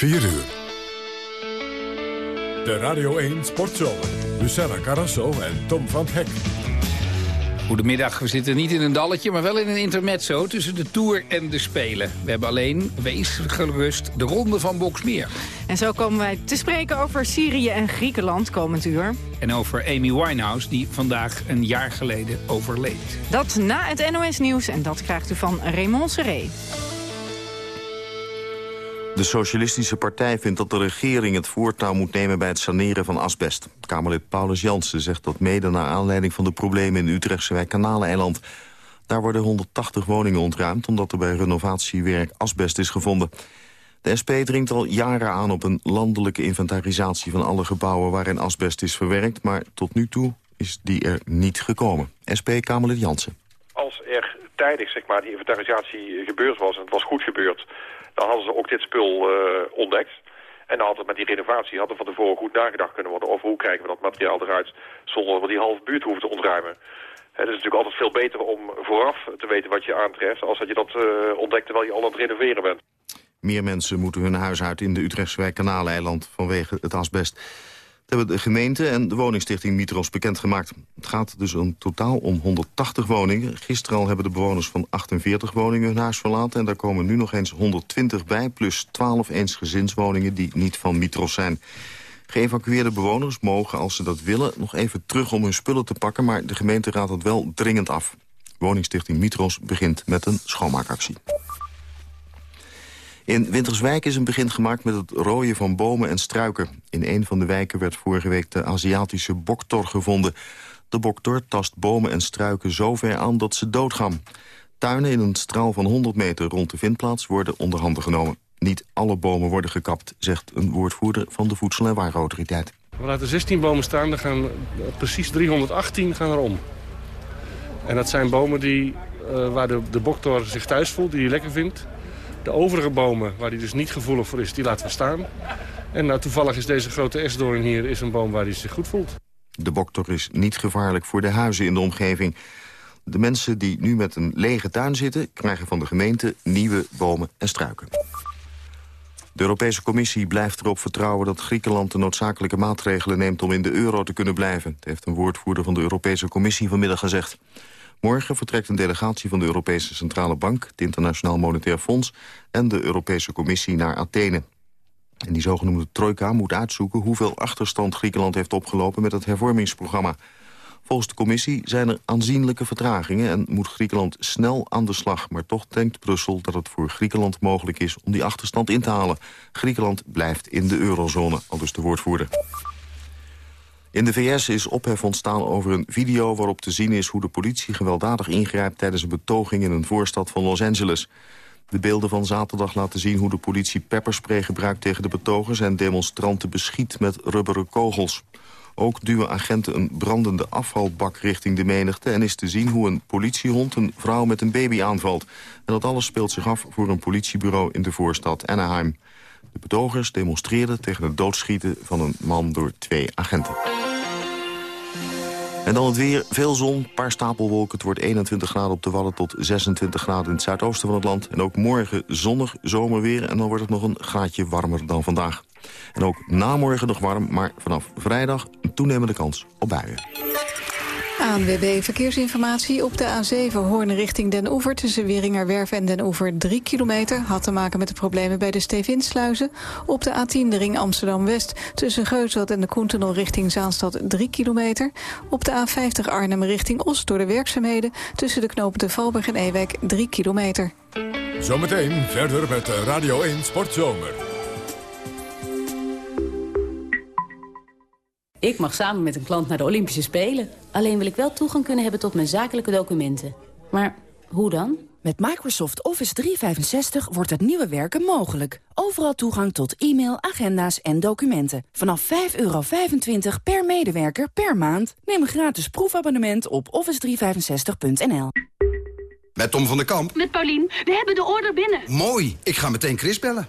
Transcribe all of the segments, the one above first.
4 uur. De Radio 1 Sportshow. Luciana Carrasso en Tom van Hek. Goedemiddag, we zitten niet in een dalletje, maar wel in een intermezzo tussen de Tour en de Spelen. We hebben alleen, wees gerust, de ronde van Boksmeer. En zo komen wij te spreken over Syrië en Griekenland komend uur. En over Amy Winehouse, die vandaag een jaar geleden overleed. Dat na het NOS Nieuws en dat krijgt u van Raymond Serré. De Socialistische Partij vindt dat de regering het voortouw moet nemen bij het saneren van asbest. Kamerlid Paulus Jansen zegt dat mede naar aanleiding van de problemen in Utrechtse wijk Kanaleneiland. Daar worden 180 woningen ontruimd omdat er bij renovatiewerk asbest is gevonden. De SP dringt al jaren aan op een landelijke inventarisatie van alle gebouwen waarin asbest is verwerkt, maar tot nu toe is die er niet gekomen. SP-Kamerlid Jansen. Als er tijdig zeg maar, die inventarisatie gebeurd was en het was goed gebeurd dan hadden ze ook dit spul uh, ontdekt. En dan hadden met die renovatie hadden van tevoren goed nagedacht kunnen worden over hoe krijgen we dat materiaal eruit zonder dat we die halve buurt hoeven te ontruimen. Het is natuurlijk altijd veel beter om vooraf te weten wat je aantreft... als dat je dat uh, ontdekt terwijl je al aan het renoveren bent. Meer mensen moeten hun huis uit in de Utrechtse wijk vanwege het asbest hebben de gemeente en de woningstichting Mitros bekendgemaakt. Het gaat dus een totaal om 180 woningen. Gisteren al hebben de bewoners van 48 woningen hun huis verlaten... en daar komen nu nog eens 120 bij, plus 12 eensgezinswoningen die niet van Mitros zijn. Geëvacueerde bewoners mogen, als ze dat willen, nog even terug om hun spullen te pakken... maar de gemeente raadt het wel dringend af. Woningstichting Mitros begint met een schoonmaakactie. In Winterswijk is een begin gemaakt met het rooien van bomen en struiken. In een van de wijken werd vorige week de Aziatische boktor gevonden. De boktor tast bomen en struiken zo ver aan dat ze doodgaan. Tuinen in een straal van 100 meter rond de vindplaats worden onder handen genomen. Niet alle bomen worden gekapt, zegt een woordvoerder van de Voedsel- en Warenautoriteit. We laten 16 bomen staan, er gaan precies 318 gaan erom. En dat zijn bomen die, uh, waar de boktor zich thuis voelt, die hij lekker vindt. De overige bomen, waar hij dus niet gevoelig voor is, die laten we staan. En nou, toevallig is deze grote esdoorn hier is een boom waar hij zich goed voelt. De boktor is niet gevaarlijk voor de huizen in de omgeving. De mensen die nu met een lege tuin zitten... krijgen van de gemeente nieuwe bomen en struiken. De Europese Commissie blijft erop vertrouwen dat Griekenland de noodzakelijke maatregelen neemt om in de euro te kunnen blijven. Dat heeft een woordvoerder van de Europese Commissie vanmiddag gezegd. Morgen vertrekt een delegatie van de Europese Centrale Bank... het Internationaal Monetair Fonds en de Europese Commissie naar Athene. En die zogenoemde trojka moet uitzoeken hoeveel achterstand Griekenland heeft opgelopen met het hervormingsprogramma. Volgens de commissie zijn er aanzienlijke vertragingen en moet Griekenland snel aan de slag. Maar toch denkt Brussel dat het voor Griekenland mogelijk is om die achterstand in te halen. Griekenland blijft in de eurozone, al dus de woordvoerder. In de VS is ophef ontstaan over een video waarop te zien is... hoe de politie gewelddadig ingrijpt tijdens een betoging in een voorstad van Los Angeles. De beelden van zaterdag laten zien hoe de politie pepperspray gebruikt tegen de betogers... en demonstranten beschiet met rubberen kogels. Ook duwen agenten een brandende afvalbak richting de menigte... en is te zien hoe een politiehond een vrouw met een baby aanvalt. En dat alles speelt zich af voor een politiebureau in de voorstad Anaheim. De betogers demonstreerden tegen het doodschieten van een man door twee agenten. En dan het weer. Veel zon, paar stapelwolken. Het wordt 21 graden op de Wadden tot 26 graden in het zuidoosten van het land. En ook morgen zonnig zomerweer. En dan wordt het nog een graadje warmer dan vandaag. En ook namorgen nog warm, maar vanaf vrijdag een toenemende kans op buien. ANWB Verkeersinformatie op de A7 Hoorn richting Den Oever... tussen Weringerwerf en Den Oever 3 kilometer... had te maken met de problemen bij de Stevinsluizen. Op de A10 de ring Amsterdam-West tussen Geusveld en de Koentunnel richting Zaanstad 3 kilometer. Op de A50 Arnhem richting Os door de werkzaamheden... tussen de knopen de Valberg en Ewijk 3 kilometer. Zometeen verder met Radio 1 Sportzomer. Ik mag samen met een klant naar de Olympische Spelen. Alleen wil ik wel toegang kunnen hebben tot mijn zakelijke documenten. Maar hoe dan? Met Microsoft Office 365 wordt het nieuwe werken mogelijk. Overal toegang tot e-mail, agenda's en documenten. Vanaf 5,25 per medewerker per maand. Neem een gratis proefabonnement op office365.nl. Met Tom van der Kamp. Met Paulien. We hebben de order binnen. Mooi. Ik ga meteen Chris bellen.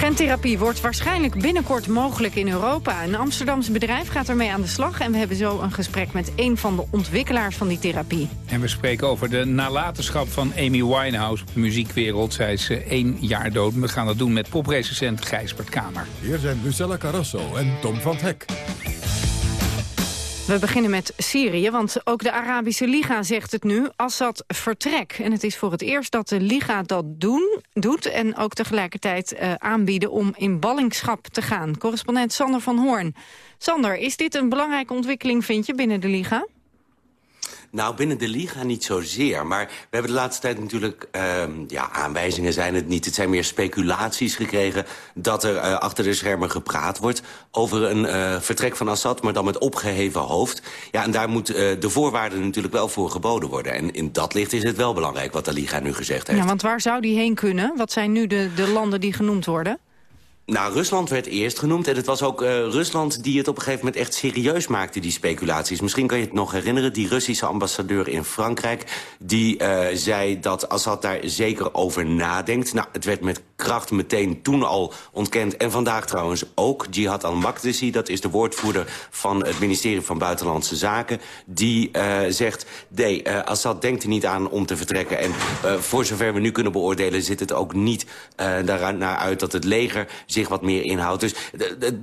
Gentherapie wordt waarschijnlijk binnenkort mogelijk in Europa. Een Amsterdamse bedrijf gaat ermee aan de slag... en we hebben zo een gesprek met een van de ontwikkelaars van die therapie. En we spreken over de nalatenschap van Amy Winehouse op de muziekwereld. Zij is eh, één jaar dood. We gaan dat doen met poprecensent Gijsbert Kamer. Hier zijn Lucella Carrasso en Tom van Hek. We beginnen met Syrië, want ook de Arabische Liga zegt het nu. Assad vertrek. En het is voor het eerst dat de Liga dat doen, doet... en ook tegelijkertijd uh, aanbieden om in ballingschap te gaan. Correspondent Sander van Hoorn. Sander, is dit een belangrijke ontwikkeling, vind je, binnen de Liga? Nou, binnen de Liga niet zozeer. Maar we hebben de laatste tijd natuurlijk... Uh, ja, aanwijzingen zijn het niet. Het zijn meer speculaties gekregen... dat er uh, achter de schermen gepraat wordt... over een uh, vertrek van Assad, maar dan met opgeheven hoofd. Ja, en daar moet uh, de voorwaarden natuurlijk wel voor geboden worden. En in dat licht is het wel belangrijk wat de Liga nu gezegd heeft. Ja, want waar zou die heen kunnen? Wat zijn nu de, de landen die genoemd worden? Nou, Rusland werd eerst genoemd. En het was ook uh, Rusland die het op een gegeven moment echt serieus maakte, die speculaties. Misschien kan je het nog herinneren, die Russische ambassadeur in Frankrijk... die uh, zei dat Assad daar zeker over nadenkt. Nou, het werd met kracht meteen toen al ontkend. En vandaag trouwens ook. Jihad al-Makdisi, dat is de woordvoerder van het ministerie van Buitenlandse Zaken... die uh, zegt, nee, Assad denkt er niet aan om te vertrekken. En voor zover we nu kunnen beoordelen zit het ook niet naar uit dat het leger wat meer inhoudt. Dus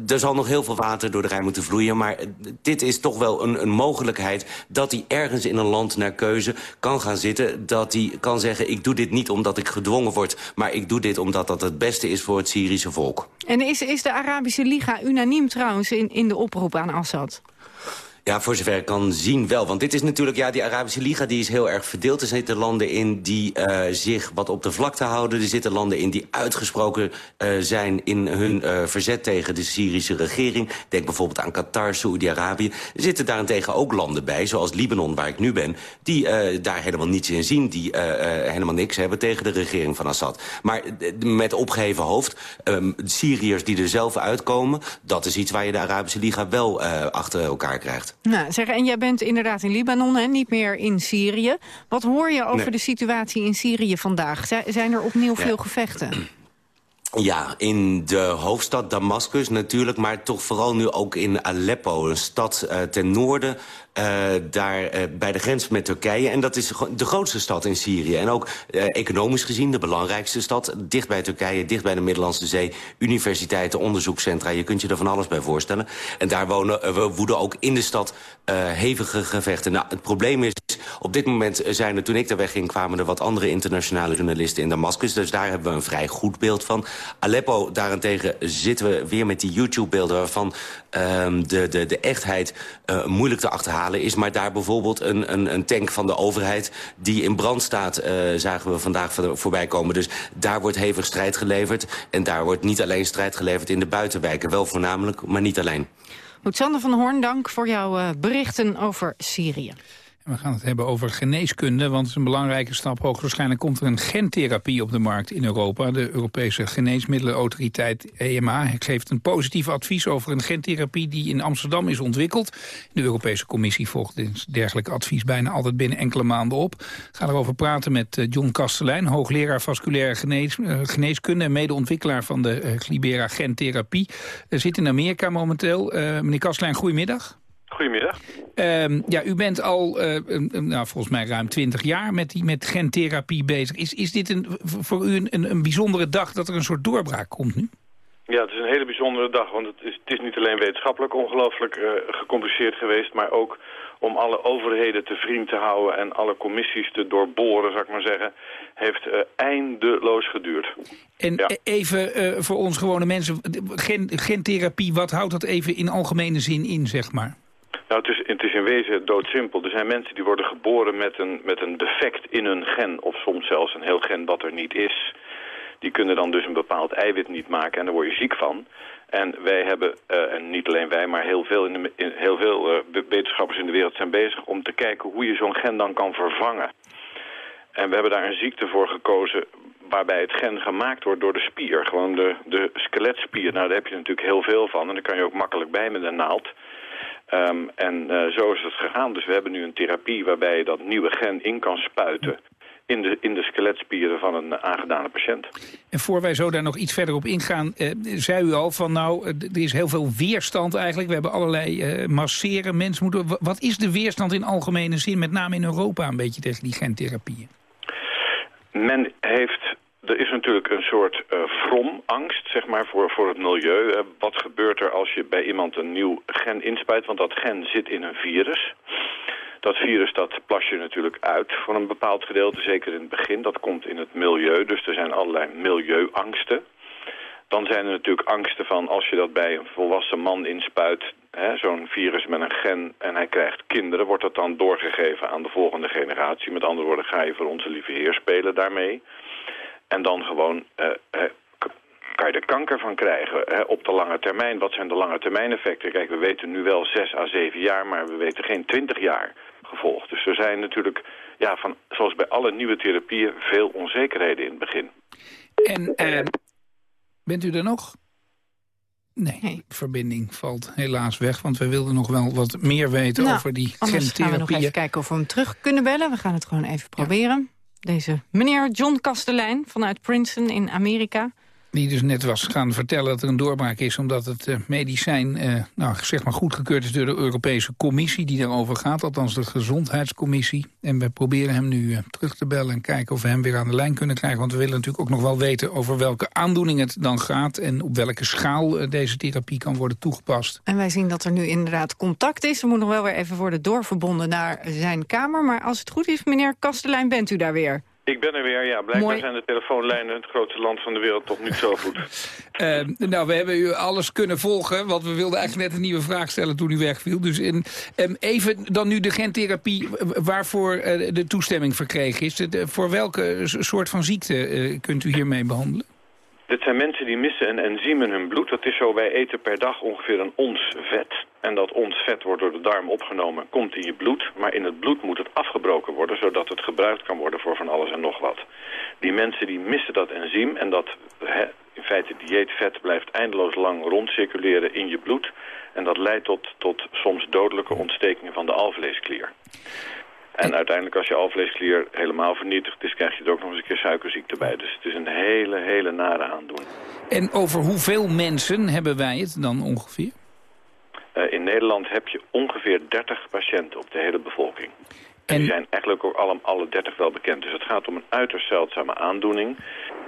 er zal nog heel veel water door de Rijn moeten vloeien. Maar dit is toch wel een, een mogelijkheid dat hij ergens in een land naar keuze kan gaan zitten. Dat hij kan zeggen, ik doe dit niet omdat ik gedwongen word... maar ik doe dit omdat dat het beste is voor het Syrische volk. En is, is de Arabische Liga unaniem trouwens in, in de oproep aan Assad? Ja, voor zover ik kan zien wel. Want dit is natuurlijk, ja, die Arabische Liga die is heel erg verdeeld. Er zitten landen in die uh, zich wat op de vlakte houden. Er zitten landen in die uitgesproken uh, zijn in hun uh, verzet tegen de Syrische regering. Denk bijvoorbeeld aan Qatar, Saoedi-Arabië. Er zitten daarentegen ook landen bij, zoals Libanon, waar ik nu ben... die daar helemaal niets in zien, die helemaal niks hebben tegen de regering van Assad. Maar met opgeheven hoofd, um, Syriërs die er zelf uitkomen... dat is iets waar je de Arabische Liga wel achter elkaar krijgt. Nou, zeg, en jij bent inderdaad in Libanon, hè, niet meer in Syrië. Wat hoor je over nee. de situatie in Syrië vandaag? zijn er opnieuw ja. veel gevechten? Ja, in de hoofdstad Damascus natuurlijk, maar toch vooral nu ook in Aleppo. Een stad uh, ten noorden uh, daar uh, bij de grens met Turkije. En dat is de grootste stad in Syrië. En ook uh, economisch gezien de belangrijkste stad. Dicht bij Turkije, dicht bij de Middellandse Zee. Universiteiten, onderzoekscentra. Je kunt je er van alles bij voorstellen. En daar wonen, we woeden ook in de stad hevige gevechten. Nou, het probleem is, op dit moment zijn er, toen ik daar wegging... kwamen er wat andere internationale journalisten in Damascus. Dus daar hebben we een vrij goed beeld van. Aleppo daarentegen zitten we weer met die YouTube-beelden... waarvan um, de, de, de echtheid moeilijk te achterhalen is. Maar daar bijvoorbeeld een, een, een tank van de overheid die in brand staat... Uh, zagen we vandaag voorbij komen. Dus daar wordt hevig strijd geleverd. En daar wordt niet alleen strijd geleverd in de buitenwijken. Wel voornamelijk, maar niet alleen. Goed, Sander van Hoorn, dank voor jouw uh, berichten over Syrië. We gaan het hebben over geneeskunde, want het is een belangrijke stap. Hoogstwaarschijnlijk komt er een gentherapie op de markt in Europa. De Europese Geneesmiddelenautoriteit EMA geeft een positief advies over een gentherapie die in Amsterdam is ontwikkeld. De Europese Commissie volgt dit dergelijk advies bijna altijd binnen enkele maanden op. Ik ga erover praten met eh, John Kastelein, hoogleraar vasculaire uh, geneeskunde en medeontwikkelaar van de uh, Glibera gentherapie. Uh, zit in Amerika momenteel. meneer Kastelein, goedemiddag. Goedemiddag. Um, ja, u bent al, uh, nou, volgens mij ruim twintig jaar met, die, met gentherapie bezig. Is, is dit een, voor u een, een bijzondere dag dat er een soort doorbraak komt nu? Ja, het is een hele bijzondere dag, want het is, het is niet alleen wetenschappelijk ongelooflijk uh, gecompliceerd geweest, maar ook om alle overheden te vriend te houden en alle commissies te doorboren, zou ik maar zeggen, heeft uh, eindeloos geduurd. En ja. even uh, voor ons gewone mensen, gen, gentherapie, wat houdt dat even in algemene zin in, zeg maar? Nou, het is, het in wezen doodsimpel. Er zijn mensen die worden geboren met een, met een defect in hun gen, of soms zelfs een heel gen dat er niet is. Die kunnen dan dus een bepaald eiwit niet maken en daar word je ziek van. En wij hebben, uh, en niet alleen wij, maar heel veel, in de, in, heel veel uh, wetenschappers in de wereld zijn bezig om te kijken hoe je zo'n gen dan kan vervangen. en we hebben daar een ziekte voor gekozen waarbij het gen gemaakt wordt door de spier. Gewoon de, de skeletspier. Nou, daar heb je natuurlijk heel veel van. En daar kan je ook makkelijk bij met een naald. Ehm, en uh, zo is het gegaan. Dus we hebben nu een therapie waarbij je dat nieuwe gen in kan spuiten in de, in de skeletspieren van een aangedane patiënt. En voor wij zo daar nog iets verder op ingaan, eh, zei u al van nou, er is heel veel weerstand eigenlijk. We hebben allerlei eh, masseren, mensen moeten... Wat is de weerstand in algemene zin, met name in Europa, een beetje tegen die gentherapieën? Men heeft er is natuurlijk een soort uh, vromangst zeg maar, voor, voor het milieu. Uh, wat gebeurt er als je bij iemand een nieuw gen inspuit? Want dat gen zit in een virus. Dat virus dat plas je natuurlijk uit voor een bepaald gedeelte, zeker in het begin. Dat komt in het milieu, dus er zijn allerlei milieuangsten. Dan zijn er natuurlijk angsten van als je dat bij een volwassen man inspuit... zo'n virus met een gen en hij krijgt kinderen... wordt dat dan doorgegeven aan de volgende generatie. Met andere woorden, ga je voor onze lieve heer spelen daarmee. En dan gewoon... Uh, kan je er kanker van krijgen hè, op de lange termijn. Wat zijn de lange termijn effecten? Kijk, we weten nu wel 6 à 7 jaar, maar we weten geen 20 jaar gevolg. Dus er zijn natuurlijk, ja, van, zoals bij alle nieuwe therapieën, veel onzekerheden in het begin. En uh, bent u er nog? Nee, nee, verbinding valt helaas weg, want we wilden nog wel wat meer weten nou, over die anders gaan we nog even kijken of we hem terug kunnen bellen. We gaan het gewoon even proberen. Deze meneer John Kastelein vanuit Princeton in Amerika die dus net was gaan vertellen dat er een doorbraak is... omdat het uh, medicijn uh, nou, zeg maar goedgekeurd is door de Europese Commissie... die daarover gaat, althans de Gezondheidscommissie. En we proberen hem nu uh, terug te bellen en kijken of we hem weer aan de lijn kunnen krijgen. Want we willen natuurlijk ook nog wel weten over welke aandoening het dan gaat... en op welke schaal deze therapie kan worden toegepast. En wij zien dat er nu inderdaad contact is. We moeten nog wel weer even worden doorverbonden naar zijn kamer. Maar als het goed is, meneer Kastelein, bent u daar weer? Ik ben er weer, ja. Blijkbaar zijn de telefoonlijnen het grootste land van de wereld toch niet zo goed. uh, nou, we hebben u alles kunnen volgen, want we wilden eigenlijk net een nieuwe vraag stellen toen u wegviel. Dus in, um, even dan nu de gentherapie waarvoor uh, de toestemming verkregen is. De, voor welke soort van ziekte uh, kunt u hiermee behandelen? Dit zijn mensen die missen een enzym in hun bloed. Dat is zo, wij eten per dag ongeveer een ons vet. En dat ons vet wordt door de darm opgenomen, komt in je bloed. Maar in het bloed moet het afgebroken worden, zodat het gebruikt kan worden voor van alles en nog wat. Die mensen die missen dat enzym en dat in feite dieetvet blijft eindeloos lang rondcirculeren in je bloed. En dat leidt tot, tot soms dodelijke ontstekingen van de alvleesklier. En uiteindelijk als je alvleesklier helemaal vernietigd is... krijg je er ook nog eens een keer suikerziekte bij. Dus het is een hele, hele nare aandoening. En over hoeveel mensen hebben wij het dan ongeveer? Uh, in Nederland heb je ongeveer 30 patiënten op de hele bevolking. En die zijn eigenlijk ook alle, alle 30 wel bekend. Dus het gaat om een uiterst zeldzame aandoening.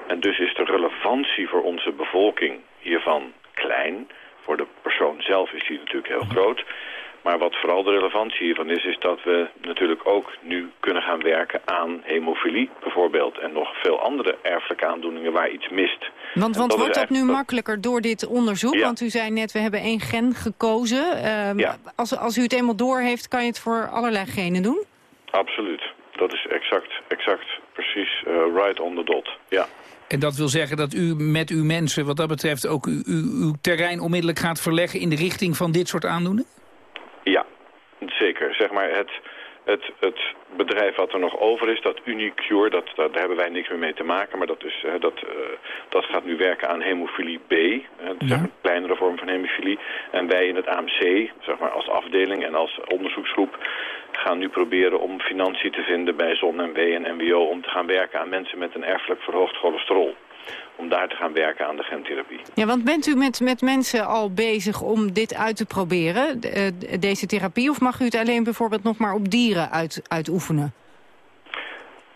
En dus is de relevantie voor onze bevolking hiervan klein. Voor de persoon zelf is die natuurlijk heel groot. Maar wat vooral de relevantie hiervan is, is dat we natuurlijk ook nu kunnen gaan werken aan hemofilie bijvoorbeeld. En nog veel andere erfelijke aandoeningen waar iets mist. Want, want wordt dat nu makkelijker door dit onderzoek? Ja. Want u zei net, we hebben één gen gekozen. Uh, ja. als, als u het eenmaal door heeft, kan je het voor allerlei genen doen? Absoluut. Dat is exact, exact precies uh, right on the dot. Ja. En dat wil zeggen dat u met uw mensen wat dat betreft ook uw, uw terrein onmiddellijk gaat verleggen in de richting van dit soort aandoeningen? Ja, zeker. Zeg maar het, het, het bedrijf wat er nog over is, dat Unicure, dat, dat, daar hebben wij niks meer mee te maken. Maar dat, is, dat, uh, dat gaat nu werken aan hemofilie B. Dat is ja. een kleinere vorm van hemofilie. En wij in het AMC, zeg maar als afdeling en als onderzoeksgroep, gaan nu proberen om financiën te vinden bij ZON-MW en NWO... om te gaan werken aan mensen met een erfelijk verhoogd cholesterol om daar te gaan werken aan de gentherapie. Ja, want bent u met, met mensen al bezig om dit uit te proberen, de, deze therapie? Of mag u het alleen bijvoorbeeld nog maar op dieren uit, uitoefenen?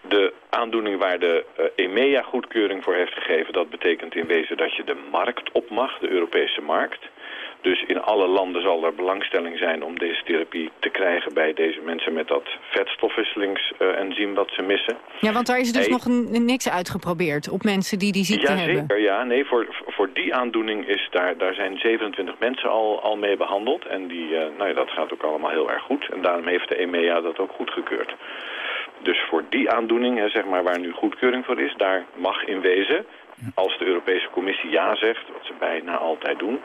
De aandoening waar de uh, EMEA goedkeuring voor heeft gegeven... dat betekent in wezen dat je de markt op mag, de Europese markt... Dus in alle landen zal er belangstelling zijn om deze therapie te krijgen bij deze mensen met dat vetstofwisselingsenzym wat ze missen. Ja, want daar is dus nog niks uitgeprobeerd op mensen die die ziekte ja, hebben. Zeker, ja, nee, voor, voor die aandoening is daar, daar zijn 27 mensen al, al mee behandeld. En die, uh, nou ja, dat gaat ook allemaal heel erg goed. En daarom heeft de EMEA dat ook goedgekeurd. Dus voor die aandoening, hè, zeg maar, waar nu goedkeuring voor is, daar mag in wezen Als de Europese Commissie ja zegt, wat ze bijna altijd doen...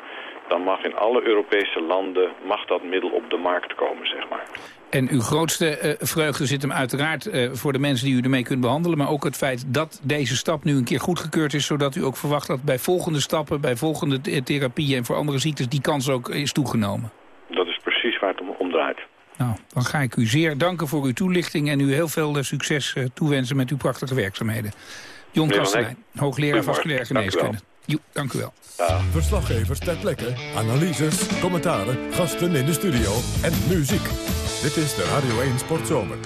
dan mag in alle Europese landen mag dat middel op de markt komen, zeg maar. En uw grootste uh, vreugde zit hem uiteraard uh, voor de mensen die u ermee kunt behandelen... maar ook het feit dat deze stap nu een keer goedgekeurd is... zodat u ook verwacht dat bij volgende stappen, bij volgende therapieën... en voor andere ziektes die kans ook is toegenomen. Dat is precies waar het om, om draait. Nou, dan ga ik u zeer danken voor uw toelichting... en u heel veel succes toewensen met uw prachtige werkzaamheden. Jon Kastelein, hoogleraar vasculaire geneeskunde. Jo, dank u wel. Ja. Verslaggevers ter plekke, analyses, commentaren, gasten in de studio en muziek. Dit is de Radio 1 Sportzomer.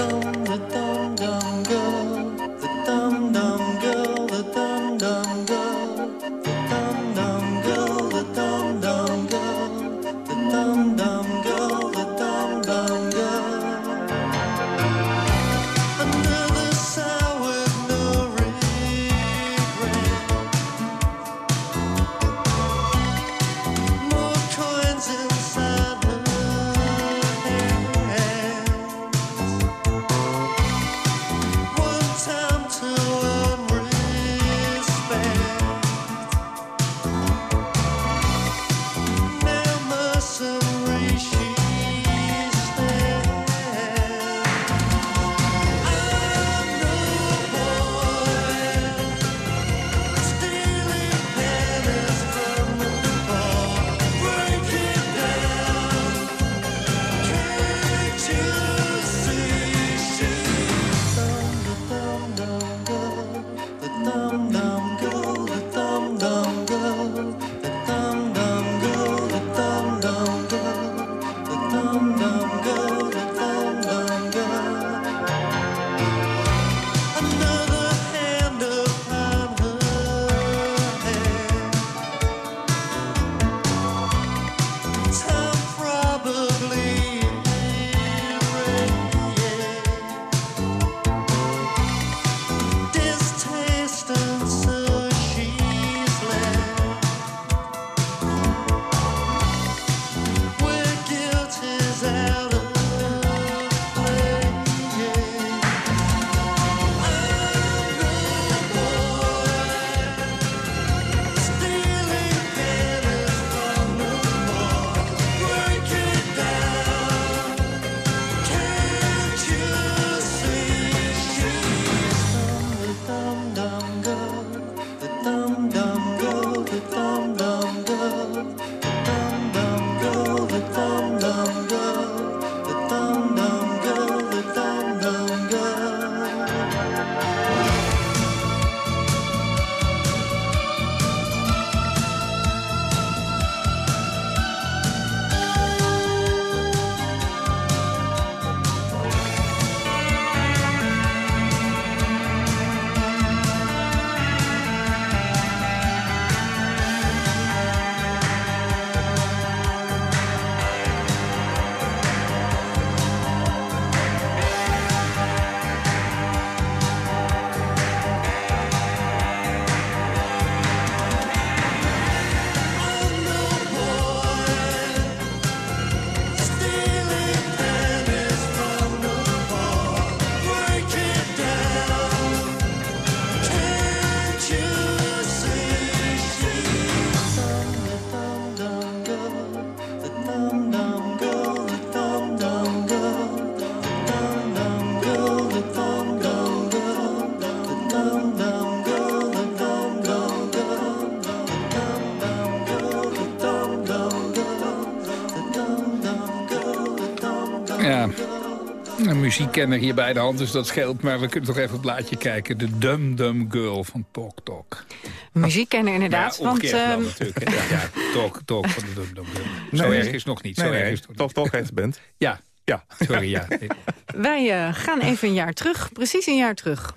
Muziekkenner hier bij de hand, dus dat scheelt. Maar we kunnen toch even het blaadje kijken. De Dum Dum Girl van Tok Tok. Muziekkenner inderdaad. Ja, want, uh... natuurlijk. Ja, ja, Tok Tok van de Dum Dum Girl. Zo erg is nog niet. Zo nee, erg is het nog Tok Tok heet de band. Ja. Ja, sorry, ja. Wij uh, gaan even een jaar terug, precies een jaar terug.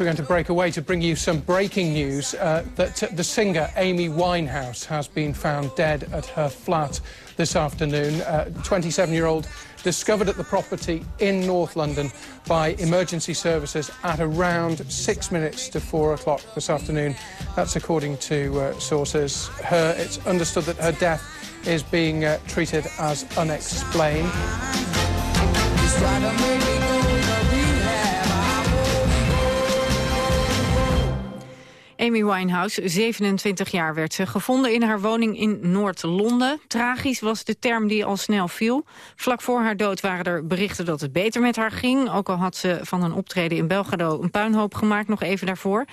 We're going to break away to bring you some breaking news uh, that the singer Amy Winehouse has been found dead at her flat this afternoon. 27-year-old uh, discovered at the property in North London by emergency services at around six minutes to four o'clock this afternoon. That's according to uh, sources. Her, it's understood that her death is being uh, treated as unexplained. Amy Winehouse, 27 jaar werd ze, gevonden in haar woning in Noord-Londen. Tragisch was de term die al snel viel. Vlak voor haar dood waren er berichten dat het beter met haar ging. Ook al had ze van een optreden in Belgrado een puinhoop gemaakt, nog even daarvoor.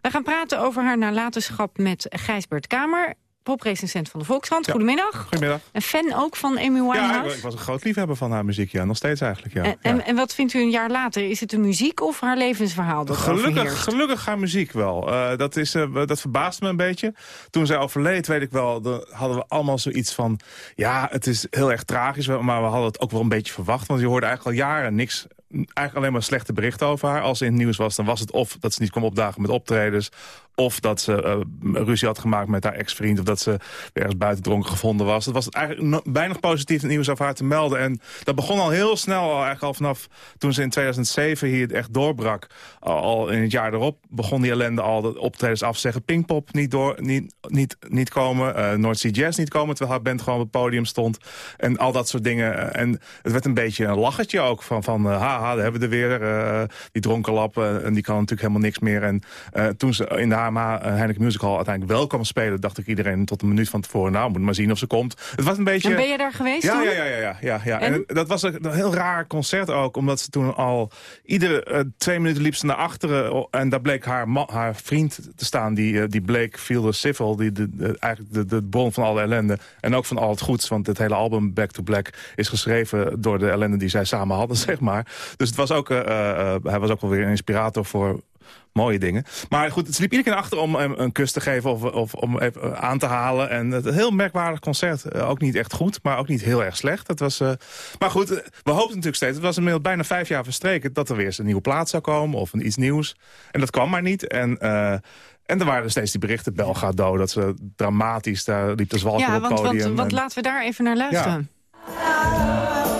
We gaan praten over haar nalatenschap met Gijsbert Kamer poprecensent van de Volkskrant. Goedemiddag. Goedemiddag. Een fan ook van Amy Winehouse? Ja, ik was een groot liefhebber van haar muziek, ja. Nog steeds eigenlijk, ja. En, en, en wat vindt u een jaar later? Is het de muziek of haar levensverhaal dat Gelukkig, gelukkig haar muziek wel. Uh, dat, is, uh, dat verbaast me een beetje. Toen zij overleed, weet ik wel, hadden we allemaal zoiets van... ja, het is heel erg tragisch, maar we hadden het ook wel een beetje verwacht. Want je hoorde eigenlijk al jaren niks eigenlijk alleen maar slechte berichten over haar. Als ze in het nieuws was, dan was het of dat ze niet kwam opdagen met optredens... of dat ze uh, ruzie had gemaakt met haar ex-vriend... of dat ze ergens buiten dronken gevonden was. Het was eigenlijk weinig positief nieuws over haar te melden. En dat begon al heel snel, al, eigenlijk al vanaf toen ze in 2007 hier echt doorbrak. Al in het jaar erop begon die ellende al de optredens af te zeggen. Pinkpop niet, door, niet, niet, niet komen, uh, North Sea Jazz niet komen... terwijl haar band gewoon op het podium stond. En al dat soort dingen. En het werd een beetje een lachertje ook van... van uh, haha, daar hebben we er weer. Die dronkenlap, uh, en die kan natuurlijk helemaal niks meer. En toen ze in de HMA Heineken Music Hall uiteindelijk wel kwam spelen... dacht ik iedereen tot een minuut van tevoren... nou, moet maar zien of ze komt. Het was een beetje... En ben je daar geweest ja? Ja, ja, ja. ja, ja, ja. En? en? dat was een, heel raar concert ook. Omdat ze toen al... Iedere twee minuten liep ze naar achteren... en daar bleek haar, haar vriend te staan. Die, die bleek Fielder Civil. Die de, de, eigenlijk de, de bron van alle ellende. En ook van al het goeds. Want het hele album Back to Black is geschreven... door de ellende die zij samen hadden, zeg maar. Dus het was ook, uh, uh, hij was ook wel weer een inspirator voor mooie dingen. Maar goed, het liep iedere keer achter om hem een kus te geven of, of om even aan te halen. En het een heel merkwaardig concert. Uh, ook niet echt goed, maar ook niet heel erg slecht. Het was, uh, maar goed, we hoopten natuurlijk steeds, het was inmiddels bijna vijf jaar verstreken... dat er weer eens een nieuwe plaat zou komen of iets nieuws. En dat kwam maar niet. En... Uh, en er waren steeds die berichten, Bel gaat dood, dat ze dramatisch, daar liep de zwalk ja, op het want, podium. Want, want en... laten we daar even naar luisteren. Ja.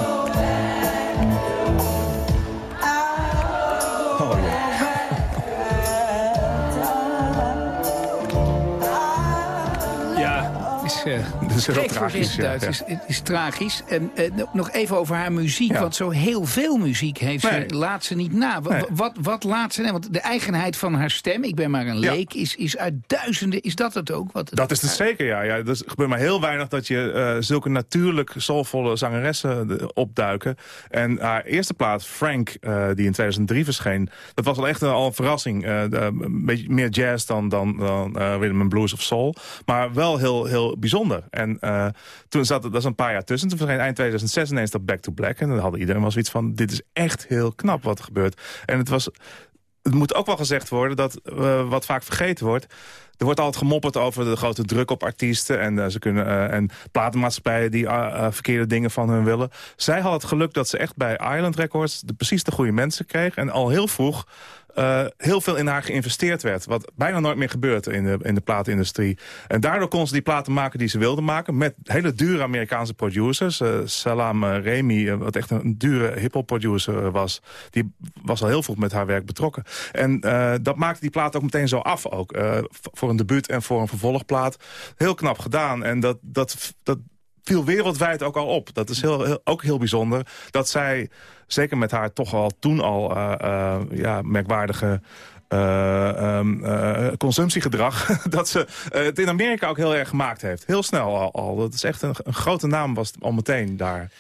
Is, uh, dat is heel tragisch. Ja, het, is, het is tragisch. En uh, nog even over haar muziek. Ja. Want zo heel veel muziek heeft nee. ze, laat ze niet na. Wat, nee. wat, wat laat ze na? Want de eigenheid van haar stem, ik ben maar een leek, is, is uit duizenden. Is dat het ook? Wat het dat is het zeker, ja. ja. Er gebeurt maar heel weinig dat je uh, zulke natuurlijk soulvolle zangeressen opduiken. En haar eerste plaat, Frank, die in 2003 verscheen... dat was al echt een, al een verrassing. een beetje meer jazz dan, dan, dan rhythm and blues of soul. Maar wel heel, heel bijzonder. En uh, toen zat er, dat is een paar jaar tussen. Toen verscheen eind 2006 ineens dat Back to Black. En dan hadden iedereen wel zoiets van, dit is echt heel knap wat er gebeurt. En het was... Het moet ook wel gezegd worden dat uh, wat vaak vergeten wordt... Er wordt altijd gemopperd over de grote druk op artiesten... en, uh, ze kunnen, en platenmaatschappijen die verkeerde dingen van hun willen. Zij had het geluk dat ze echt bij Island Records... De, precies de goede mensen kreeg en al heel vroeg... Uh, heel veel in haar geïnvesteerd werd. Wat bijna nooit meer gebeurt in de, in de platenindustrie. En daardoor kon ze die platen maken die ze wilde maken. Met hele dure Amerikaanse producers. Uh, Salam Remy, wat echt een dure hip-hop producer was. Die was al heel vroeg met haar werk betrokken. En dat maakte die plaat ook meteen zo af. Ook, voor een debuut en voor een vervolgplaat. Heel knap gedaan. En dat, dat, dat viel wereldwijd ook al op. Dat is heel, heel, ook heel bijzonder. Dat zij, zeker met haar toch al toen al uh, uh, ja, merkwaardige... Uh, um, consumptiegedrag, dat ze het in Amerika ook heel erg gemaakt heeft. Heel snel al. Dat is echt een, een grote naam was al meteen daar.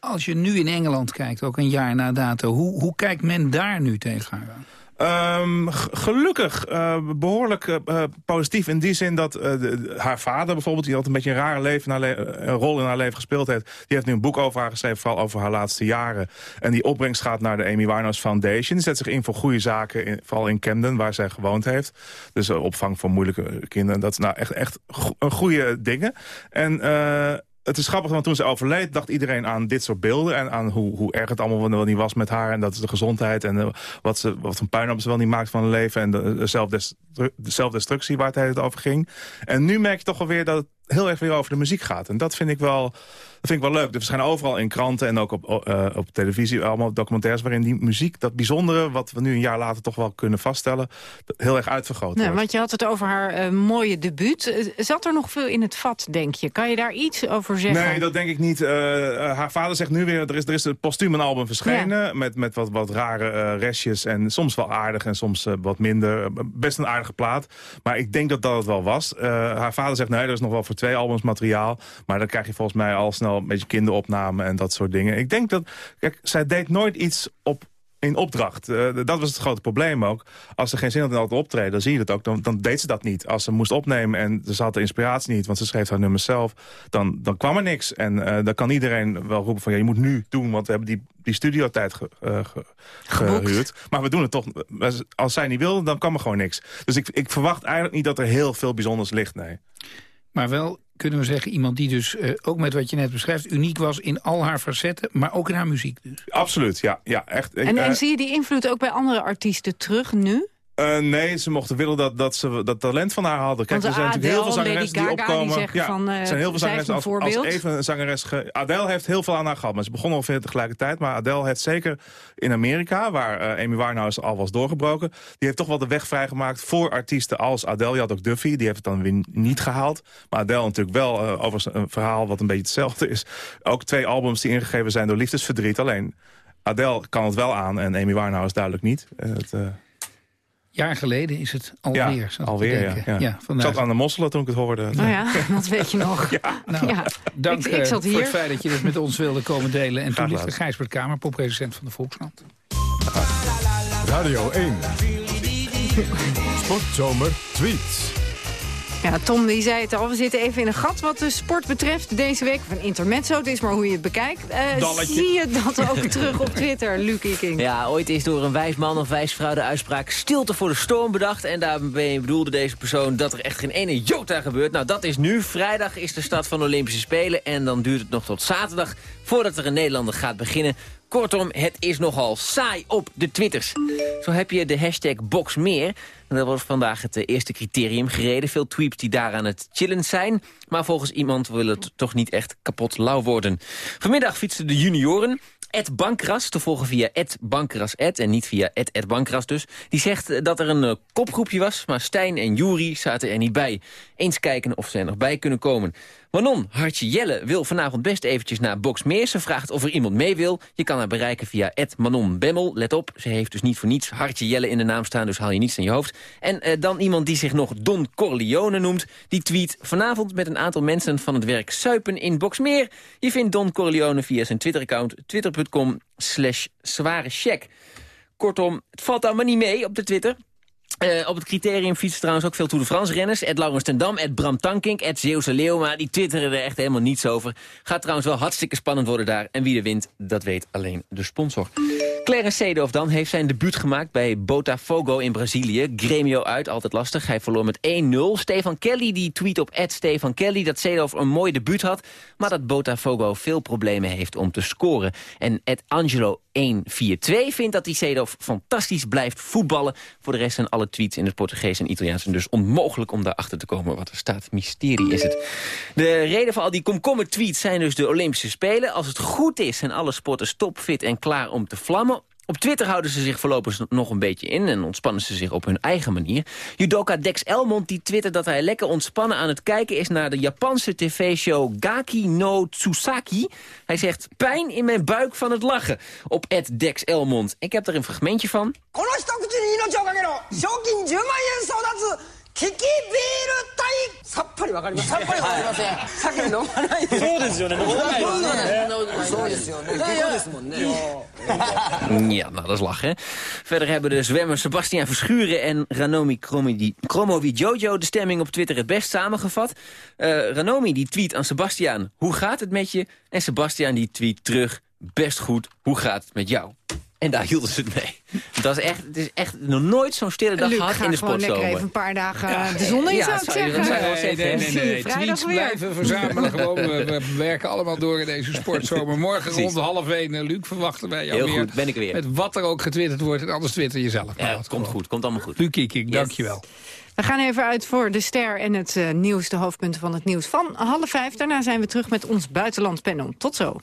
Als je nu in Engeland kijkt, ook een jaar na dato... hoe, hoe kijkt men daar nu tegen? Um, gelukkig uh, behoorlijk uh, positief in die zin dat uh, haar vader bijvoorbeeld... die altijd een beetje een rare leven, een, rol in haar leven gespeeld heeft... die heeft nu een boek over haar geschreven, vooral over haar laatste jaren. En die opbrengst gaat naar de Amy Winehouse Foundation. Die zet zich in voor goede zaken, vooral in Camden, waar zij gewoond heeft. Dus opvang voor moeilijke kinderen. Dat is nou echt, echt een goede dingen. En het is grappig, want toen ze overleed dacht iedereen aan dit soort beelden... en aan hoe, hoe erg het allemaal wel niet was met haar... en dat is de gezondheid en uh, wat, ze, wat voor puinhoop ze wel niet maakt van hun leven... en de, de, zelfdestru de zelfdestructie waar het over ging. En nu merk je toch alweer dat het heel erg weer over de muziek gaat. En dat vind ik wel, dat vind ik wel leuk. Er verschijnen overal in kranten en ook op, uh, op televisie... allemaal documentaires waarin die muziek, dat bijzondere... wat we nu een jaar later toch wel kunnen vaststellen... heel erg uitvergroot nee, Want je had het over haar uh, mooie debuut. Zat er nog veel in het vat, denk je? Kan je daar iets over zeggen? Nee, dat denk ik niet. Uh, haar vader zegt nu weer... er is, er is een postuum een album verschenen... Ja. met, met wat, wat rare restjes en soms wel aardig en soms wat minder. Best een aardige plaat. Maar ik denk dat dat het wel was. haar vader zegt, nee, er is nog wel voor twee albums materiaal. Maar dan krijg je volgens mij al snel een beetje kinderopname en dat soort dingen. Ik denk dat, kijk, zij deed nooit iets op in opdracht. Uh, dat was het grote probleem ook. Als ze geen zin had in altijd optreden, dan zie je het ook. Dan, dan deed ze dat niet. Als ze moest opnemen en ze had de inspiratie niet... want ze schreef haar nummers zelf, dan, dan kwam er niks. En uh, dan kan iedereen wel roepen van... ja, je moet nu doen, want we hebben die, die studiotijd ge, uh, ge, gehuurd. Maar we doen het toch. Als zij niet wilde, dan kwam er gewoon niks. Dus ik, ik verwacht eigenlijk niet dat er heel veel bijzonders ligt, nee. Maar wel, kunnen we zeggen, iemand die dus uh, ook met wat je net beschrijft... uniek was in al haar facetten, maar ook in haar muziek dus. Absoluut, ja. ja echt. En, en zie je die invloed ook bij andere artiesten terug nu? Uh, nee, ze mochten willen dat, dat ze dat talent van haar hadden. Kijk, er zijn natuurlijk heel veel zangeressen die opkomen. Die ja, van, uh, er zijn heel veel zangeressen als, als, even een zangeres. Ge... Adele heeft heel veel aan haar gehad, maar ze begonnen ongeveer tegelijkertijd. Maar Adele heeft zeker in Amerika, waar uh, Amy Winehouse al was doorgebroken, die heeft toch wel de weg vrijgemaakt voor artiesten als Adele. Je had ook Duffy, die heeft het dan weer niet gehaald. Maar Adele natuurlijk wel over een verhaal wat een beetje hetzelfde is. Ook twee albums die ingegeven zijn door liefdesverdriet. Alleen Adele kan het wel aan en Amy Winehouse duidelijk niet. Het, jaar geleden is het alweer. Ja, alweer, ja. ja. ja ik zat aan de mosselen toen ik het hoorde. Oh ja, dat weet je nog. ja. Nou, ja. Dank ik, ik zat hier. voor het feit dat je dit met ons wilde komen delen. En toen ligt de Gijsbert Kamer, popresident van de Volkskrant. Radio 1. Sportzomer tweets. Ja, Tom die zei het al, we zitten even in een gat wat de sport betreft deze week. Of een intermezzo, het is maar hoe je het bekijkt. Uh, zie je dat ook terug op Twitter, Luc King? Ja, ooit is door een wijs man of wijs vrouw de uitspraak stilte voor de storm bedacht. En daarmee bedoelde deze persoon dat er echt geen ene jota gebeurt. Nou, dat is nu. Vrijdag is de start van de Olympische Spelen. En dan duurt het nog tot zaterdag voordat er een Nederlander gaat beginnen. Kortom, het is nogal saai op de twitters. Zo heb je de hashtag BoxMeer. En dat wordt vandaag het eh, eerste criterium gereden. Veel tweets die daar aan het chillen zijn. Maar volgens iemand wil het toch niet echt kapot lauw worden. Vanmiddag fietsen de junioren. Ed Bankras, te volgen via Ed Bankras Ed, en niet via Ed Ed Bankras dus. Die zegt eh, dat er een uh, kopgroepje was, maar Stijn en Jury zaten er niet bij. Eens kijken of ze er nog bij kunnen komen. Manon Hartje Jelle wil vanavond best eventjes naar Boxmeer. Ze vraagt of er iemand mee wil. Je kan haar bereiken via Manon Bemmel. Let op, ze heeft dus niet voor niets Hartje Jelle in de naam staan... dus haal je niets in je hoofd. En uh, dan iemand die zich nog Don Corleone noemt. Die tweet vanavond met een aantal mensen van het werk Suipen in Boxmeer. Je vindt Don Corleone via zijn Twitter-account... twitter.com slash zware. Kortom, het valt allemaal niet mee op de Twitter... Uh, op het criterium fietsen trouwens ook veel Tour de France renners. Ed Laurens ten Dam, Ed Bram Tankink, Ed Zeeuwse Leeuw. Maar die twitteren er echt helemaal niets over. Gaat trouwens wel hartstikke spannend worden daar. En wie er wint, dat weet alleen de sponsor. Clarence Seedorf dan heeft zijn debuut gemaakt bij Botafogo in Brazilië. Gremio uit, altijd lastig. Hij verloor met 1-0. Stefan Kelly die tweet op Ed Stefan Kelly dat Seedorf een mooi debuut had... maar dat Botafogo veel problemen heeft om te scoren. En Ed Angelo 142 vindt dat die Seedorf fantastisch blijft voetballen. Voor de rest zijn alle tweets in het Portugees en Italiaans... en dus onmogelijk om daarachter te komen wat er staat. Mysterie is het. De reden voor al die komkommer-tweets zijn dus de Olympische Spelen. Als het goed is zijn alle sporters topfit en klaar om te vlammen op Twitter houden ze zich voorlopig nog een beetje in... en ontspannen ze zich op hun eigen manier. Judoka Dex Elmond die twittert dat hij lekker ontspannen aan het kijken is... naar de Japanse tv-show Gaki no Tsusaki. Hij zegt pijn in mijn buik van het lachen op Dex Elmond. Ik heb er een fragmentje van. 敵ビール対さっぱりわかりますさっぱりわかりません酒飲まないでそうですよね飲まないそうですよね結ですもんね Ja, nou, dat is lachen. Verder hebben de zwemmers Sebastian Verschuren en Ranomi Kromovi Jojo de stemming op Twitter het best samengevat. Uh, Ranomi die tweet aan Sebastian, hoe gaat het met je? En Sebastian die tweet terug, best goed, hoe gaat het met jou? En daar hielden ze het mee. Dat is echt, het is echt nog nooit zo'n stille dag Luc, gehad in de gewoon lekker sportzomer. even een paar dagen de zon in, ja, zou ik zou je- zeggen. je Nee, zeggen, nee, nee, Tweets blijven verzamelen gewoon. We, we werken allemaal door in deze sportzomer. Morgen Precies. rond half één, eh, Luc, verwachten wij jou Heel weer. goed, ben ik er weer. Met wat er ook getwitterd wordt. En anders twitter je zelf. Ja, het komt goed, komt allemaal goed. Luc Kiekink, dankjewel. We gaan even uit voor de ster en het eh, nieuws, de hoofdpunten van het nieuws van half vijf. Daarna zijn we terug met ons buitenlandpanel. Tot zo.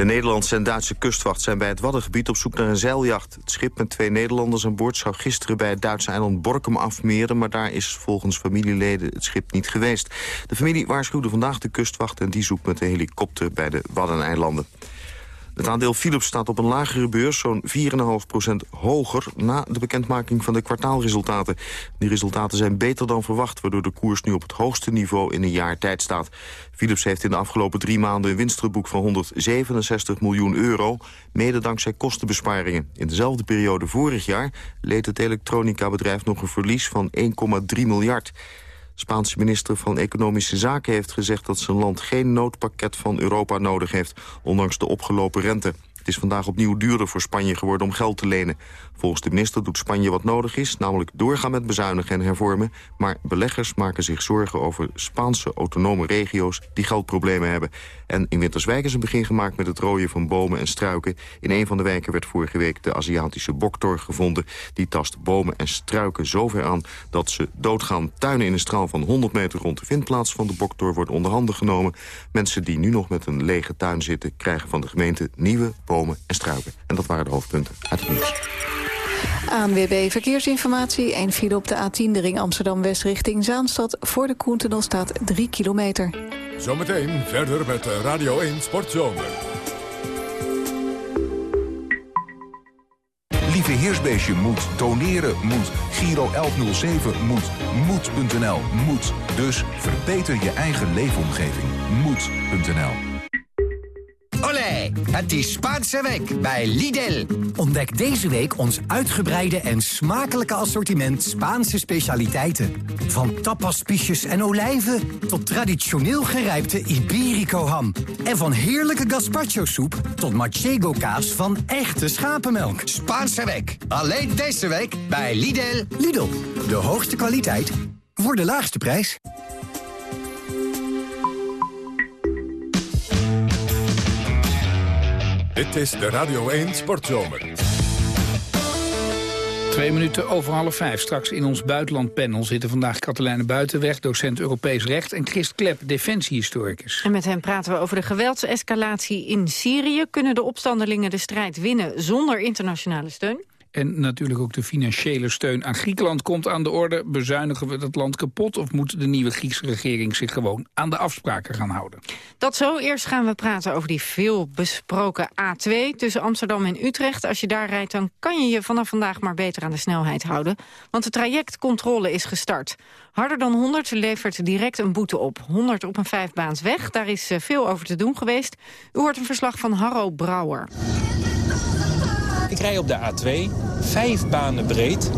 De Nederlandse en Duitse kustwacht zijn bij het Waddengebied op zoek naar een zeiljacht. Het schip met twee Nederlanders aan boord zou gisteren bij het Duitse eiland Borkum afmeren... maar daar is volgens familieleden het schip niet geweest. De familie waarschuwde vandaag de kustwacht en die zoekt met een helikopter bij de Waddeneilanden. Het aandeel Philips staat op een lagere beurs, zo'n 4,5% hoger... na de bekendmaking van de kwartaalresultaten. Die resultaten zijn beter dan verwacht... waardoor de koers nu op het hoogste niveau in een jaar tijd staat. Philips heeft in de afgelopen drie maanden een winst geboekt van 167 miljoen euro... mede dankzij kostenbesparingen. In dezelfde periode vorig jaar leed het elektronica-bedrijf nog een verlies van 1,3 miljard... Spaanse minister van Economische Zaken heeft gezegd dat zijn land geen noodpakket van Europa nodig heeft, ondanks de opgelopen rente. Het is vandaag opnieuw duurder voor Spanje geworden om geld te lenen. Volgens de minister doet Spanje wat nodig is, namelijk doorgaan met bezuinigen en hervormen. Maar beleggers maken zich zorgen over Spaanse autonome regio's die geldproblemen hebben. En in Winterswijk is een begin gemaakt met het rooien van bomen en struiken. In een van de wijken werd vorige week de Aziatische boktor gevonden. Die tast bomen en struiken zo ver aan dat ze doodgaan. Tuinen in een straal van 100 meter rond de vindplaats van de boktor wordt onder handen genomen. Mensen die nu nog met een lege tuin zitten krijgen van de gemeente nieuwe bomen en struiken. En dat waren de hoofdpunten uit het nieuws. ANWB Verkeersinformatie. Een file op de A10, de ring Amsterdam-West richting Zaanstad. Voor de Koentunnel staat 3 kilometer. Zometeen verder met Radio 1 Sportzomer. Lieve Heersbeestje moet, doneren moet, Giro 1107 moet, moed.nl moet. Dus verbeter je eigen leefomgeving. Moed.nl Olé, het is Spaanse week bij Lidl. Ontdek deze week ons uitgebreide en smakelijke assortiment Spaanse specialiteiten. Van tapaspiesjes en olijven tot traditioneel gerijpte Iberico-ham. En van heerlijke gazpacho-soep tot manchego-kaas van echte schapenmelk. Spaanse week, alleen deze week bij Lidl. Lidl, de hoogste kwaliteit voor de laagste prijs. Dit is de Radio 1 Sportzomer. Twee minuten over half vijf. Straks in ons buitenlandpanel zitten vandaag Katelijne Buitenweg... docent Europees Recht en Christ Klep, defensiehistoricus. En met hem praten we over de geweldsescalatie in Syrië. Kunnen de opstandelingen de strijd winnen zonder internationale steun? En natuurlijk ook de financiële steun aan Griekenland komt aan de orde. Bezuinigen we het land kapot of moet de nieuwe Griekse regering zich gewoon aan de afspraken gaan houden? Dat zo. Eerst gaan we praten over die veel besproken A2 tussen Amsterdam en Utrecht. Als je daar rijdt, dan kan je je vanaf vandaag maar beter aan de snelheid houden. Want de trajectcontrole is gestart. Harder dan 100 levert direct een boete op. 100 op een vijfbaansweg. Daar is eh, veel over te doen geweest. U hoort een verslag van Harro Brouwer. Ik rij op de A2, vijf banen breed.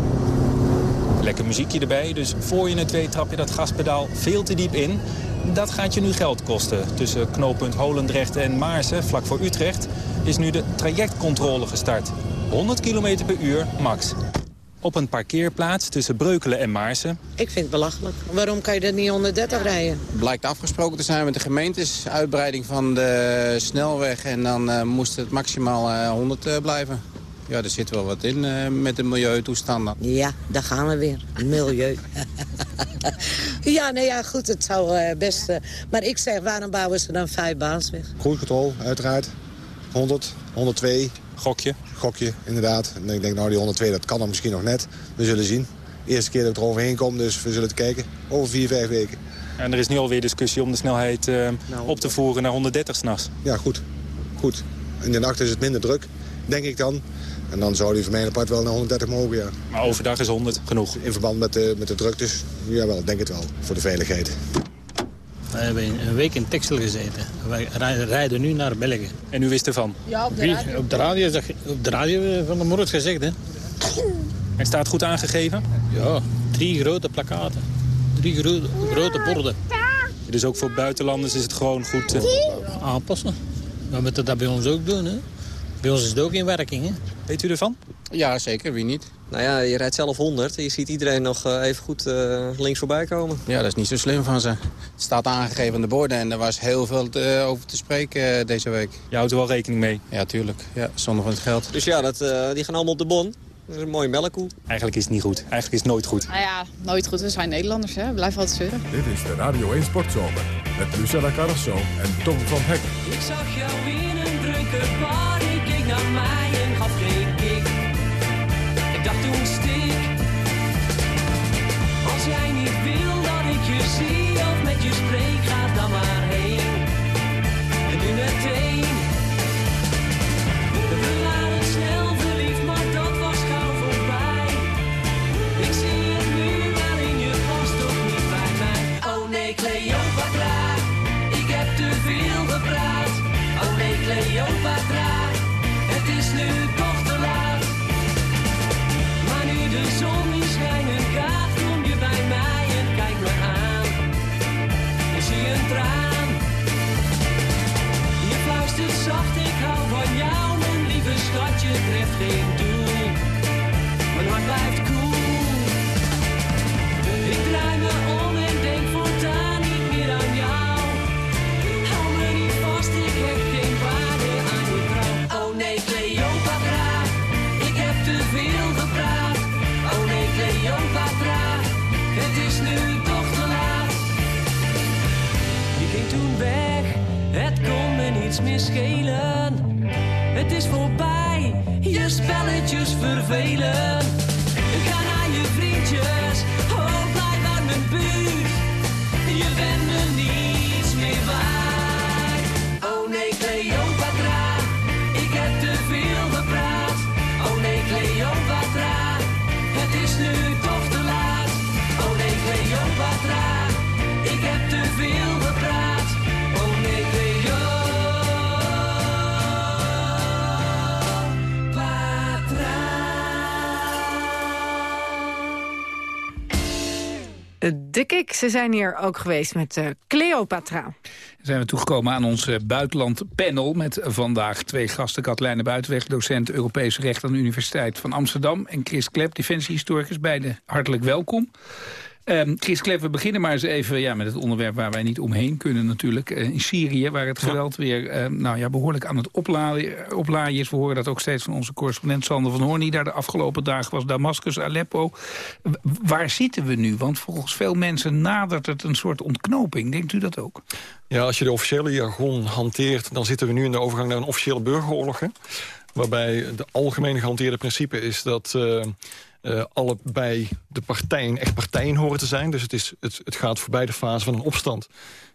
Lekker muziekje erbij, dus voor je het weet trap je dat gaspedaal veel te diep in. Dat gaat je nu geld kosten. Tussen knooppunt Holendrecht en Maarsen, vlak voor Utrecht, is nu de trajectcontrole gestart. 100 km per uur, max. Op een parkeerplaats tussen Breukelen en Maarsen. Ik vind het belachelijk. Waarom kan je dat niet 130 rijden? Blijkt afgesproken te zijn met de gemeentes. Uitbreiding van de snelweg en dan uh, moest het maximaal uh, 100 uh, blijven. Ja, er zit wel wat in uh, met de milieutoestanden. Ja, daar gaan we weer. Milieu. ja, nee, ja, goed, het zou uh, best... Uh, maar ik zeg, waarom bouwen ze dan vijf baans weg? Goed controle, uiteraard. 100, 102. Gokje. Gokje, inderdaad. En ik denk, nou, die 102, dat kan dan misschien nog net. We zullen zien. Eerste keer dat ik er overheen kom, dus we zullen het kijken. Over vier, vijf weken. En er is nu alweer discussie om de snelheid uh, nou, op te voeren naar 130 s'nachts. Ja, goed. Goed. In de nacht is het minder druk, denk ik dan. En dan zou die voor mijn part wel naar 130 mogen, ja. Maar overdag is 100 genoeg? In verband met de, met de druktes, jawel, denk het wel. Voor de veiligheid. We hebben een week in Texel gezeten. Wij rijden nu naar België. En u wist ervan? Ja, op de radio. Wie? Op de radio, is dat, op de radio van de morgen gezegd, hè. En staat goed aangegeven? Ja, drie grote plakaten. Drie grote, grote borden. Dus ook voor buitenlanders is het gewoon goed... Uh... Aanpassen. We moeten dat bij ons ook doen, hè? Bij ons is het ook in werking, hè? Weet u ervan? Ja, zeker. Wie niet? Nou ja, je rijdt zelf 100 en je ziet iedereen nog uh, even goed uh, links voorbij komen. Ja, dat is niet zo slim van ze. Het staat aangegeven aan de borden en er was heel veel te, over te spreken deze week. Je houdt er wel rekening mee? Ja, tuurlijk. Ja, zonder van het geld. Dus ja, dat, uh, die gaan allemaal op de bon. Dat is een mooie melkkoe. Eigenlijk is het niet goed. Eigenlijk is het nooit goed. Nou ja, nooit goed. We zijn Nederlanders, hè. We blijven altijd zeuren. Dit is de Radio 1 Sportzomer. Met Lucella Carrasso en Tom van Hek. Ik zag jou in een drukke bar. Je keek weg, het kon me niets meer schelen. Het is voorbij, je spelletjes vervelen. Ga naar je vriendjes, oh blijf uit mijn buurt. De Kik, ze zijn hier ook geweest met uh, Cleopatra. Zijn we toegekomen aan ons uh, buitenlandpanel... met vandaag twee gasten. Katelijne Buitenweg, docent Europees Recht aan de Universiteit van Amsterdam... en Chris Klep, defensiehistoricus. Beide hartelijk welkom. Um, Chris Klep, we beginnen maar eens even ja, met het onderwerp waar wij niet omheen kunnen natuurlijk. Uh, in Syrië, waar het geweld ja. weer uh, nou, ja, behoorlijk aan het oplaaien, oplaaien is. We horen dat ook steeds van onze correspondent Sander van Hoorn... die daar de afgelopen dagen was, Damascus, Aleppo. W waar zitten we nu? Want volgens veel mensen nadert het een soort ontknoping. Denkt u dat ook? Ja, als je de officiële jargon hanteert... dan zitten we nu in de overgang naar een officiële burgeroorlog. Hè? Waarbij de algemeen gehanteerde principe is dat... Uh, uh, allebei de partijen echt partijen horen te zijn. Dus het, is, het, het gaat voorbij de fase van een opstand.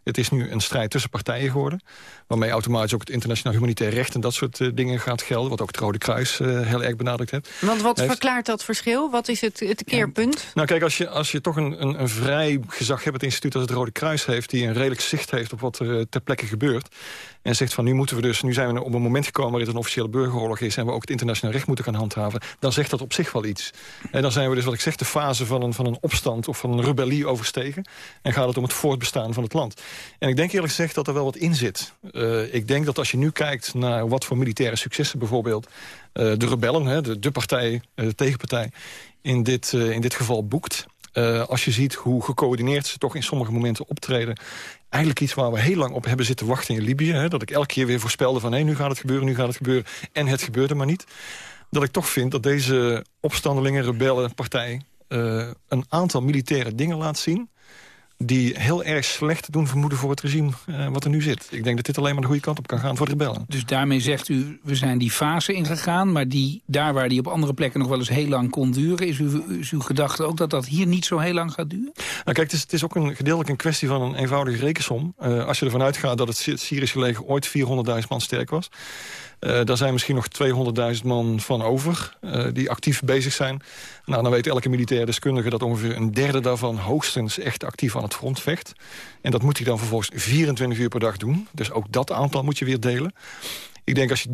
Het is nu een strijd tussen partijen geworden. Waarmee automatisch ook het internationaal humanitair recht... en dat soort uh, dingen gaat gelden. Wat ook het Rode Kruis uh, heel erg benadrukt heeft. Want wat heeft... verklaart dat verschil? Wat is het, het keerpunt? Ja. Nou kijk, als je, als je toch een, een, een vrij gezaghebbend instituut als het Rode Kruis heeft... die een redelijk zicht heeft op wat er uh, ter plekke gebeurt... en zegt van nu moeten we dus, nu zijn we op een moment gekomen... waarin het een officiële burgeroorlog is... en we ook het internationaal recht moeten gaan handhaven... dan zegt dat op zich wel iets. En dan zijn we dus, wat ik zeg, de fase van een, van een opstand... of van een rebellie overstegen. En gaat het om het voortbestaan van het land. En ik denk eerlijk gezegd dat er wel wat in zit. Uh, ik denk dat als je nu kijkt naar wat voor militaire successen bijvoorbeeld... Uh, de rebellen, hè, de, de partij, de tegenpartij, in dit, in dit geval boekt... Als je ziet hoe gecoördineerd ze toch in sommige momenten optreden... eigenlijk iets waar we heel lang op hebben zitten wachten in Libië. Hè, dat ik elke keer weer voorspelde van... nu gaat het gebeuren, nu gaat het gebeuren. En het gebeurde maar niet. Dat ik toch vind dat deze opstandelingen, rebellen, partij... Uh, een aantal militaire dingen laat zien die heel erg slecht doen vermoeden voor het regime uh, wat er nu zit. Ik denk dat dit alleen maar de goede kant op kan gaan voor de rebellen. Dus daarmee zegt u, we zijn die fase ingegaan... maar die, daar waar die op andere plekken nog wel eens heel lang kon duren... is, u, is uw gedachte ook dat dat hier niet zo heel lang gaat duren? Nou kijk, het is, het is ook een gedeeltelijk een kwestie van een eenvoudige rekensom. Uh, als je ervan uitgaat dat het Syrische leger ooit 400.000 man sterk was... Uh, daar zijn misschien nog 200.000 man van over uh, die actief bezig zijn. Nou, dan weet elke militair deskundige dat ongeveer een derde daarvan hoogstens echt actief aan het front vecht. En dat moet hij dan vervolgens 24 uur per dag doen. Dus ook dat aantal moet je weer delen. Ik denk als je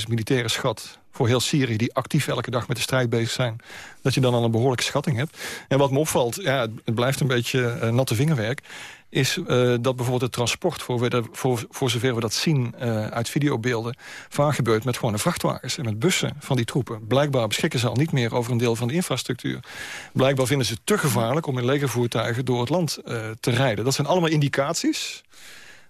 30.000 militairen schat voor heel Syrië... die actief elke dag met de strijd bezig zijn... dat je dan al een behoorlijke schatting hebt. En wat me opvalt, ja, het blijft een beetje uh, natte vingerwerk is uh, dat bijvoorbeeld het transport, voor, we voor, voor zover we dat zien uh, uit videobeelden... vaak gebeurt met gewone vrachtwagens en met bussen van die troepen. Blijkbaar beschikken ze al niet meer over een deel van de infrastructuur. Blijkbaar vinden ze het te gevaarlijk om in legervoertuigen door het land uh, te rijden. Dat zijn allemaal indicaties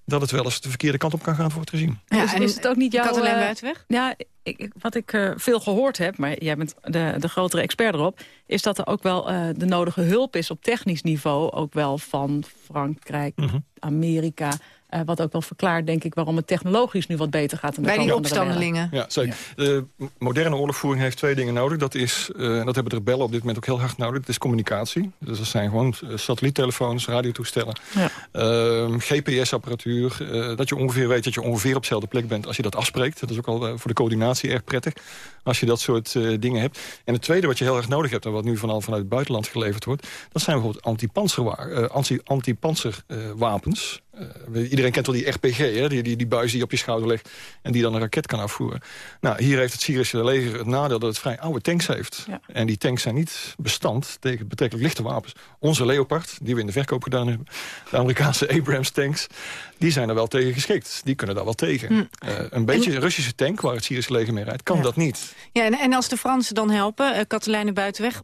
dat het wel eens de verkeerde kant op kan gaan voor het regime. Ja, dus en is het ook niet jouw... Katelijn Buitenweg? Ja, ik, wat ik uh, veel gehoord heb, maar jij bent de, de grotere expert erop... is dat er ook wel uh, de nodige hulp is op technisch niveau... ook wel van Frankrijk, mm -hmm. Amerika... Uh, wat ook wel verklaart, denk ik, waarom het technologisch nu wat beter gaat. Bij die opstandelingen. Ja, zeker. Ja. De moderne oorlogvoering heeft twee dingen nodig. Dat is, uh, en dat hebben de rebellen op dit moment ook heel hard nodig. Dat is communicatie. Dus dat zijn gewoon satelliettelefoons, radiotoestellen. Ja. Ehm, GPS-apparatuur. dat je ongeveer weet dat je ongeveer op dezelfde plek bent als je dat afspreekt. Dat is ook al voor de coördinatie erg prettig. Als je dat soort dingen hebt. En het tweede wat je heel erg nodig hebt... en wat nu vooral vanuit het buitenland geleverd wordt... dat zijn bijvoorbeeld anti-panzerwapens. Anti uh, iedereen kent wel die RPG, hè? Die, die, die buis die je op je schouder legt... en die dan een raket kan afvoeren. Nou, hier heeft het Syrische leger het nadeel dat het vrij oude tanks heeft. Ja. En die tanks zijn niet bestand tegen betrekkelijk lichte wapens. Onze Leopard, die we in de verkoop gedaan hebben... de Amerikaanse Abrams tanks, die zijn er wel tegen geschikt. Die kunnen daar wel tegen. Mm. Uh, een beetje en... Russische tank, waar het Syrische leger mee rijdt, kan ja. dat niet. Ja, en, en als de Fransen dan helpen, uh, Katelijne Buitenweg...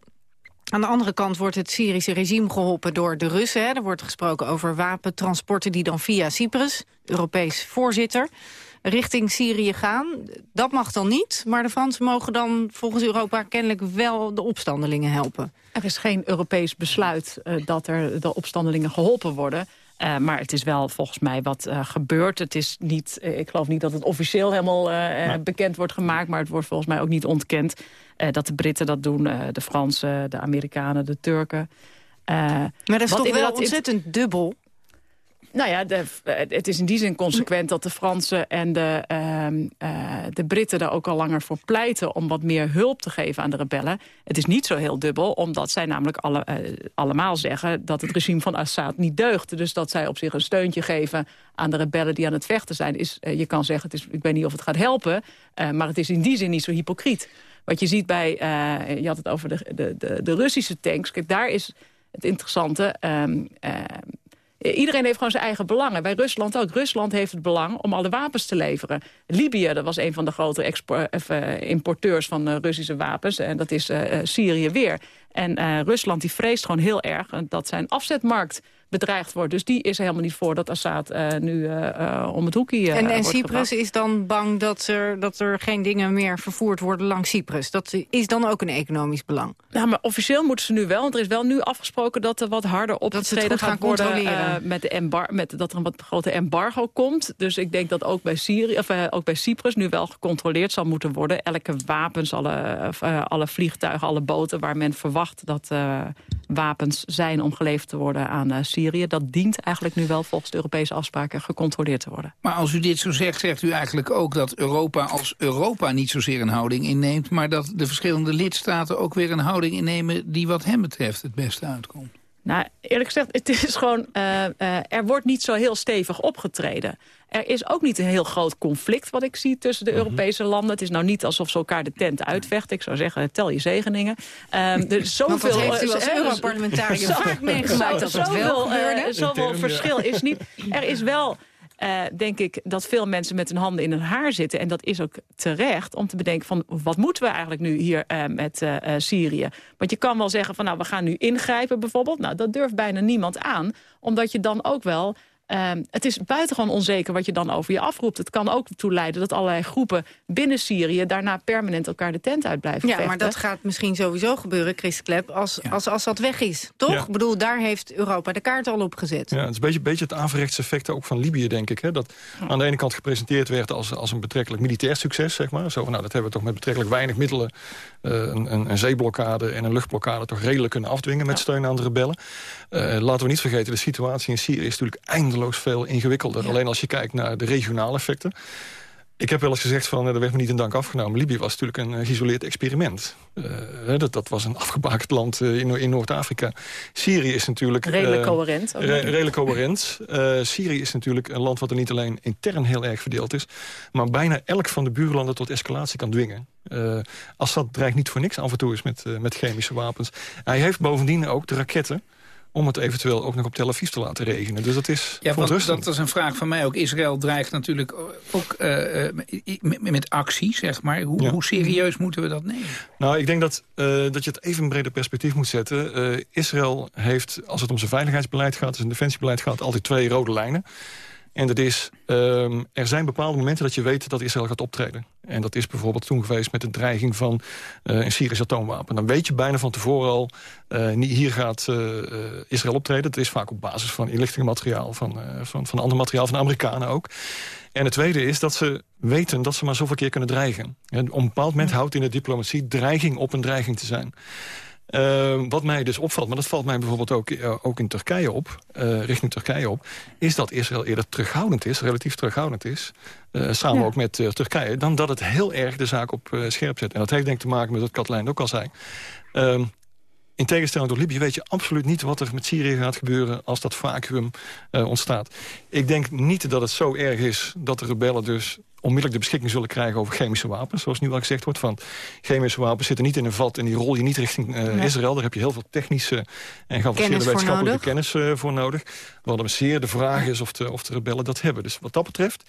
Aan de andere kant wordt het Syrische regime geholpen door de Russen. Er wordt gesproken over wapentransporten die dan via Cyprus, Europees voorzitter, richting Syrië gaan. Dat mag dan niet, maar de Fransen mogen dan volgens Europa kennelijk wel de opstandelingen helpen. Er is geen Europees besluit uh, dat er de opstandelingen geholpen worden. Uh, maar het is wel volgens mij wat uh, gebeurt. Het is niet, uh, ik geloof niet dat het officieel helemaal bekend wordt gemaakt... maar het wordt volgens mij ook niet ontkend dat de Britten dat doen. de Fransen, de Amerikanen, de Turken. maar dat is toch wel ontzettend dubbel? Nou ja, de, het is in die zin consequent dat de Fransen en de, uh, uh, de Britten er ook al langer voor pleiten om wat meer hulp te geven aan de rebellen. Het is niet zo heel dubbel, omdat zij namelijk alle, uh, allemaal zeggen dat het regime van Assad niet deugt. Dus dat zij op zich een steuntje geven aan de rebellen die aan het vechten zijn. Is, je kan zeggen, het is, ik weet niet of het gaat helpen, maar het is in die zin niet zo hypocriet. Wat je ziet bij, je had het over de, de, de, Russische tanks, kijk daar is het interessante... Um, Iedereen heeft gewoon zijn eigen belangen. Bij Rusland ook. Rusland heeft het belang om alle wapens te leveren. Libië, dat was een van de grote uh, importeurs van uh, Russische wapens. En dat is uh, Syrië weer. En Rusland die vreest gewoon heel erg dat zijn afzetmarkt bedreigd wordt. Dus die is er helemaal niet voor dat Assad uh, nu uh, om het hoekje En, en Cyprus gebracht. is dan bang dat er, dat er geen dingen meer vervoerd worden langs Cyprus. Dat is dan ook een economisch belang. Ja, maar officieel moeten ze nu wel. Want er is wel nu afgesproken dat er wat harder opgetreden gaat worden... met de embar met, dat er een wat grote embargo komt. Dus ik denk dat ook bij, Syrië, of, ook bij Cyprus nu wel gecontroleerd zal moeten worden. Elke wapens, alle, alle vliegtuigen, alle boten waar men verwacht dat wapens zijn om geleverd te worden aan Syrië Dat dient eigenlijk nu wel volgens de Europese afspraken gecontroleerd te worden. Maar als u dit zo zegt, zegt u eigenlijk ook dat Europa als Europa niet zozeer een houding inneemt... maar dat de verschillende lidstaten ook weer een houding innemen... die wat hem betreft het beste uitkomt. Nou, eerlijk gezegd, het is gewoon, uh, uh, er wordt niet zo heel stevig opgetreden. Er is ook niet een heel groot conflict wat ik zie tussen de -hmm. Europese landen. Het is nou niet alsof ze elkaar de tent uitvechten. Ik zou zeggen, tel je zegeningen. Um, er is zoveel, Want heeft u als Europarlementariër vaak meegemaakt dat wel gebeurde? Zoveel verschil is niet. Er is wel uh, denk ik dat veel mensen met hun handen in hun haar zitten. En dat is ook terecht om te bedenken van wat moeten we eigenlijk nu hier uh, met uh, Syrië. Want je kan wel zeggen van nou we gaan nu ingrijpen bijvoorbeeld. Nou dat durft bijna niemand aan. Omdat je dan ook wel Uh, het is buitengewoon onzeker wat je dan over je afroept. Het kan ook toe leiden dat allerlei groepen binnen Syrië... daarna permanent elkaar de tent uit blijven Ja, vechten. maar dat gaat misschien sowieso gebeuren, Chris Klep... als, ja. als Assad weg is, toch? Ja. Ik bedoel, daar heeft Europa de kaart al op gezet. Ja, het is een beetje, beetje het averechtseffect ook van Libië, denk ik. Hè? Dat ja. aan de ene kant gepresenteerd werd als, als een betrekkelijk militair succes. Zeg maar. Zo van, nou, dat hebben we toch met betrekkelijk weinig middelen... Uh, een, een, een, zeeblokkade en een luchtblokkade toch redelijk kunnen afdwingen... met steun aan de rebellen. Uh, laten we niet vergeten, de situatie in Syrië is natuurlijk eindeloos veel ingewikkelder. Ja. Alleen als je kijkt naar de regionale effecten. Ik heb wel eens gezegd van, eh, er werd me niet een dank afgenomen. Libië was natuurlijk een eh, geïsoleerd experiment. Uh, dat, dat was een afgebakend land in, in Noord-Afrika. Syrië is natuurlijk... Redelijk coherent. Re redelijk coherent. Syrië is natuurlijk een land wat er niet alleen intern heel erg verdeeld is... maar bijna elk van de buurlanden tot escalatie kan dwingen. Assad dreigt niet voor niks af en toe is met, met chemische wapens. Hij heeft bovendien ook de raketten om het eventueel ook nog op Tel Aviv te laten regenen. Dus dat is ja, dat is een vraag van mij ook. Israël dreigt natuurlijk ook uh, met, met actie, zeg maar. Hoe, hoe, serieus moeten we dat nemen? Nou, ik denk dat, uh, dat je het even een breder perspectief moet zetten. Uh, Israël heeft, als het om zijn veiligheidsbeleid gaat... zijn defensiebeleid gaat, altijd twee rode lijnen. En dat is, um, er zijn bepaalde momenten dat je weet dat Israël gaat optreden. En dat is bijvoorbeeld toen geweest met de dreiging van uh, een Syrisch atoomwapen. Dan weet je bijna van tevoren al, uh, hier gaat uh, Israël optreden. Dat is vaak op basis van inlichtingenmateriaal, van, van, van ander materiaal, van de Amerikanen ook. En het tweede is dat ze weten dat ze maar zoveel keer kunnen dreigen. En op een bepaald moment houdt in de diplomatie dreiging op een dreiging te zijn. Uh, wat mij dus opvalt, maar dat valt mij bijvoorbeeld ook, uh, ook in Turkije op... Uh, richting Turkije op, is dat Israël eerder terughoudend is... relatief terughoudend is, samen ja. ook met Turkije... dan dat het heel erg de zaak op scherp zet. En dat heeft denk ik te maken met wat Katlijn ook al zei. Ehm, in tegenstelling tot Libië weet je absoluut niet wat er met Syrië gaat gebeuren... als dat vacuüm ontstaat. Ik denk niet dat het zo erg is dat de rebellen dus onmiddellijk de beschikking zullen krijgen over chemische wapens. Zoals nu al gezegd wordt. Van chemische wapens zitten niet in een vat en die rol je niet richting uh, nee. Israël. Daar heb je heel veel technische en geavanceerde wetenschappelijke kennis uh, voor nodig. Wat hem zeer de vraag is of de, of de rebellen dat hebben. Dus wat dat betreft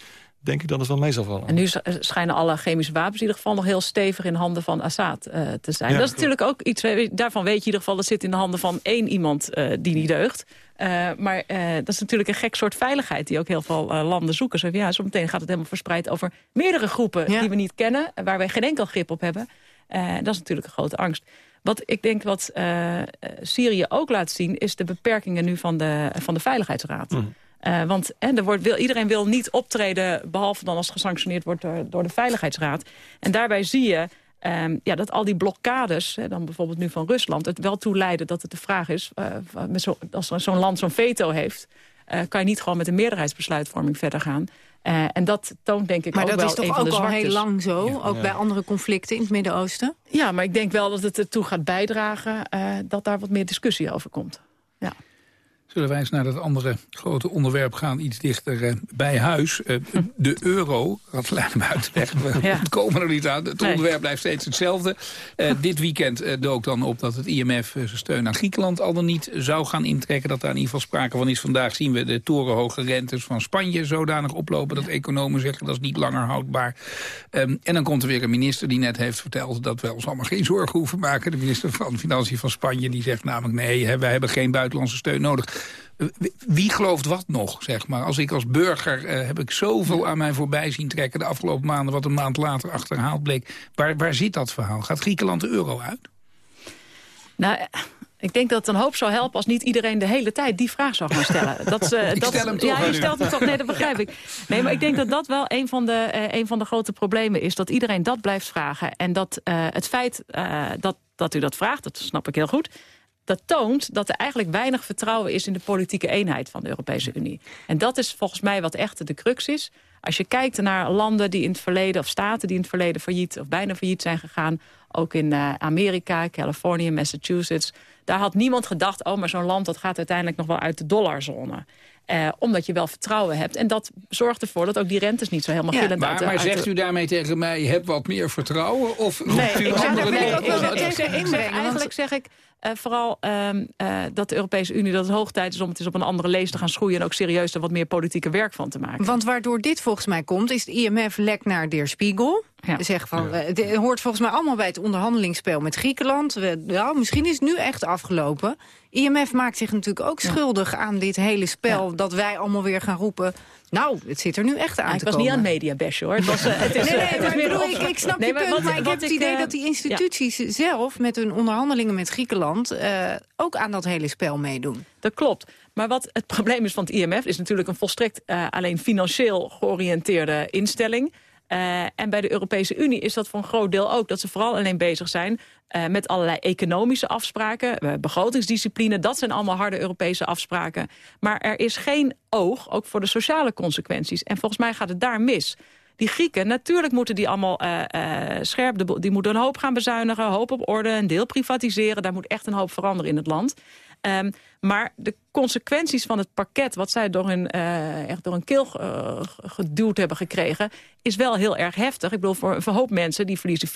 denk ik dat het wel mee zal vallen. En nu schijnen alle chemische wapens in ieder geval nog heel stevig in handen van Assad uh, te zijn. Ja, dat is natuurlijk ook iets, daarvan weet je in ieder geval... dat zit in de handen van één iemand uh, die niet deugt. Uh, maar dat is natuurlijk een gek soort veiligheid die ook heel veel landen zoeken. Zo, ja, zometeen gaat het helemaal verspreid over meerdere groepen ja. die we niet kennen... waar wij geen enkel grip op hebben. dat is natuurlijk een grote angst. Wat ik denk wat Syrië ook laat zien... is de beperkingen nu van de, van de Veiligheidsraad. Mm. Uh, want en er wordt, wil, iedereen wil niet optreden... behalve dan als gesanctioneerd wordt door, door de Veiligheidsraad. En daarbij zie je um, ja, dat al die blokkades, hè, dan bijvoorbeeld nu van Rusland... het wel toe leiden dat het de vraag is... Uh, met zo, als zo'n land zo'n veto heeft... Uh, kan je niet gewoon met een meerderheidsbesluitvorming verder gaan. Uh, en dat toont denk ik maar ook wel Maar dat is toch ook al heel lang zo? Ja. Ook ja. bij andere conflicten in het Midden-Oosten? Ja, maar ik denk wel dat het ertoe gaat bijdragen... Uh, dat daar wat meer discussie over komt. Zullen wij eens naar dat andere grote onderwerp gaan, iets dichter uh, bij huis. Uh, de euro, dat lijkt me uit weg, we ja. komen er niet aan. Het nee. onderwerp blijft steeds hetzelfde. Uh, dit weekend dook dan op dat het IMF zijn steun aan Griekenland al dan niet zou gaan intrekken. Dat daar in ieder geval sprake van is. Vandaag zien we de torenhoge rentes van Spanje zodanig oplopen... dat economen zeggen dat is niet langer houdbaar. Um, en dan komt er weer een minister die net heeft verteld... dat we ons allemaal geen zorgen hoeven maken. De minister van Financiën van Spanje die zegt namelijk... nee, wij hebben geen buitenlandse steun nodig. Wie gelooft wat nog, zeg maar? Als ik als burger uh, heb ik zoveel aan mij voorbij zien trekken... de afgelopen maanden, wat een maand later achterhaald bleek. Waar, waar zit dat verhaal? Gaat Griekenland de euro uit? Nou, ik denk dat het een hoop zou helpen als niet iedereen de hele tijd die vraag zou gaan stellen. Dat, uh, ik dat, stel hem toch Ja, je stelt hem toch, nee, dat begrijp ik. Nee, maar ik denk dat dat wel een van de, uh, een van de grote problemen is. Dat iedereen dat blijft vragen. En dat uh, het feit dat, dat u dat vraagt, dat snap ik heel goed dat toont dat er eigenlijk weinig vertrouwen is... in de politieke eenheid van de Europese Unie. En dat is volgens mij wat echt de crux is. Als je kijkt naar landen die in het verleden... of staten die in het verleden failliet of bijna failliet zijn gegaan... ook in uh, Amerika, Californië, Massachusetts... daar had niemand gedacht... oh, maar zo'n land dat gaat uiteindelijk nog wel uit de dollarzone. Uh, omdat je wel vertrouwen hebt. En dat zorgt ervoor dat ook die rentes niet zo helemaal ja, gillend maar, uit de, Maar zegt de... u daarmee tegen mij, heb wat meer vertrouwen? Of nee, u ik andere nee, ik, ik, ik, eigenlijk zeg ik... Uh, vooral um, uh, dat de Europese Unie dat het hoog tijd is om het eens op een andere lees te gaan schroeien... en ook serieus er wat meer politieke werk van te maken. Want waardoor dit volgens mij komt, is het IMF lek naar de Spiegel. Ja. Zeg van, ja. Het hoort volgens mij allemaal bij het onderhandelingsspel met Griekenland. We, nou, misschien is het nu echt afgelopen. IMF maakt zich natuurlijk ook schuldig aan dit hele spel... dat wij allemaal weer gaan roepen... Nou, het zit er nu echt aan ah, te Ik was komen. niet aan mediabash, hoor. Het was, uh, het is, nee, het is meer bedoel, ik, ik snap nee, je punt, maar, wat, maar ik heb het idee uh, dat die instituties ja. zelf... met hun onderhandelingen met Griekenland... Uh, ook aan dat hele spel meedoen. Dat klopt. Maar wat het probleem is van het IMF... is natuurlijk een volstrekt alleen financieel georiënteerde instelling... Uh, en bij de Europese Unie is dat voor een groot deel ook... dat ze vooral alleen bezig zijn uh, met allerlei economische afspraken... Uh, begrotingsdiscipline, dat zijn allemaal harde Europese afspraken. Maar er is geen oog, ook voor de sociale consequenties. En volgens mij gaat het daar mis. Die Grieken, natuurlijk moeten die allemaal scherp... Die moeten een hoop gaan bezuinigen, hoop op orde... een deel privatiseren. Daar moet echt een hoop veranderen in het land. Um, maar de consequenties van het pakket... wat zij door een, uh, echt door een keel uh, geduwd hebben gekregen... is wel heel erg heftig. Ik bedoel, voor een hoop mensen... die verliezen 40%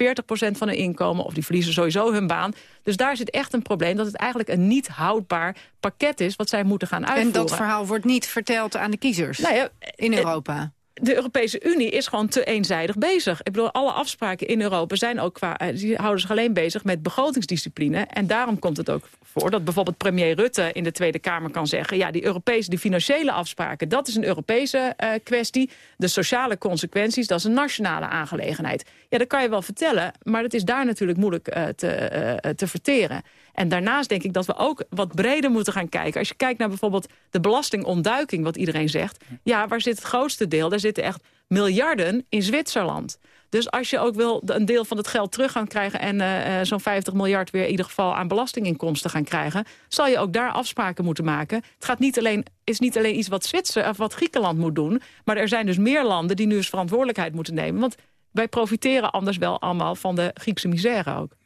van hun inkomen... of die verliezen sowieso hun baan. Dus daar zit echt een probleem... dat het eigenlijk een niet houdbaar pakket is... wat zij moeten gaan uitvoeren. En dat verhaal wordt niet verteld aan de kiezers nou ja, in Europa? De Europese Unie is gewoon te eenzijdig bezig. Ik bedoel, alle afspraken in Europa zijn ook qua, die houden zich alleen bezig met begrotingsdiscipline. En daarom komt het ook voor dat bijvoorbeeld premier Rutte in de Tweede Kamer kan zeggen... ja, die Europese, die financiële afspraken, dat is een Europese uh, kwestie. De sociale consequenties, dat is een nationale aangelegenheid. Ja, dat kan je wel vertellen, maar het is daar natuurlijk moeilijk uh, te, uh, te verteren. En daarnaast denk ik dat we ook wat breder moeten gaan kijken. Als je kijkt naar bijvoorbeeld de belastingontduiking, wat iedereen zegt. Ja, waar zit het grootste deel? Daar zitten echt miljarden in Zwitserland. Dus als je ook wil een deel van het geld terug gaan krijgen... en zo'n 50 miljard weer in ieder geval aan belastinginkomsten gaan krijgen... zal je ook daar afspraken moeten maken. Het gaat niet alleen, is niet alleen iets wat, Zwitser, of wat Griekenland moet doen... maar er zijn dus meer landen die nu eens verantwoordelijkheid moeten nemen. Want wij profiteren anders wel allemaal van de Griekse misère ook.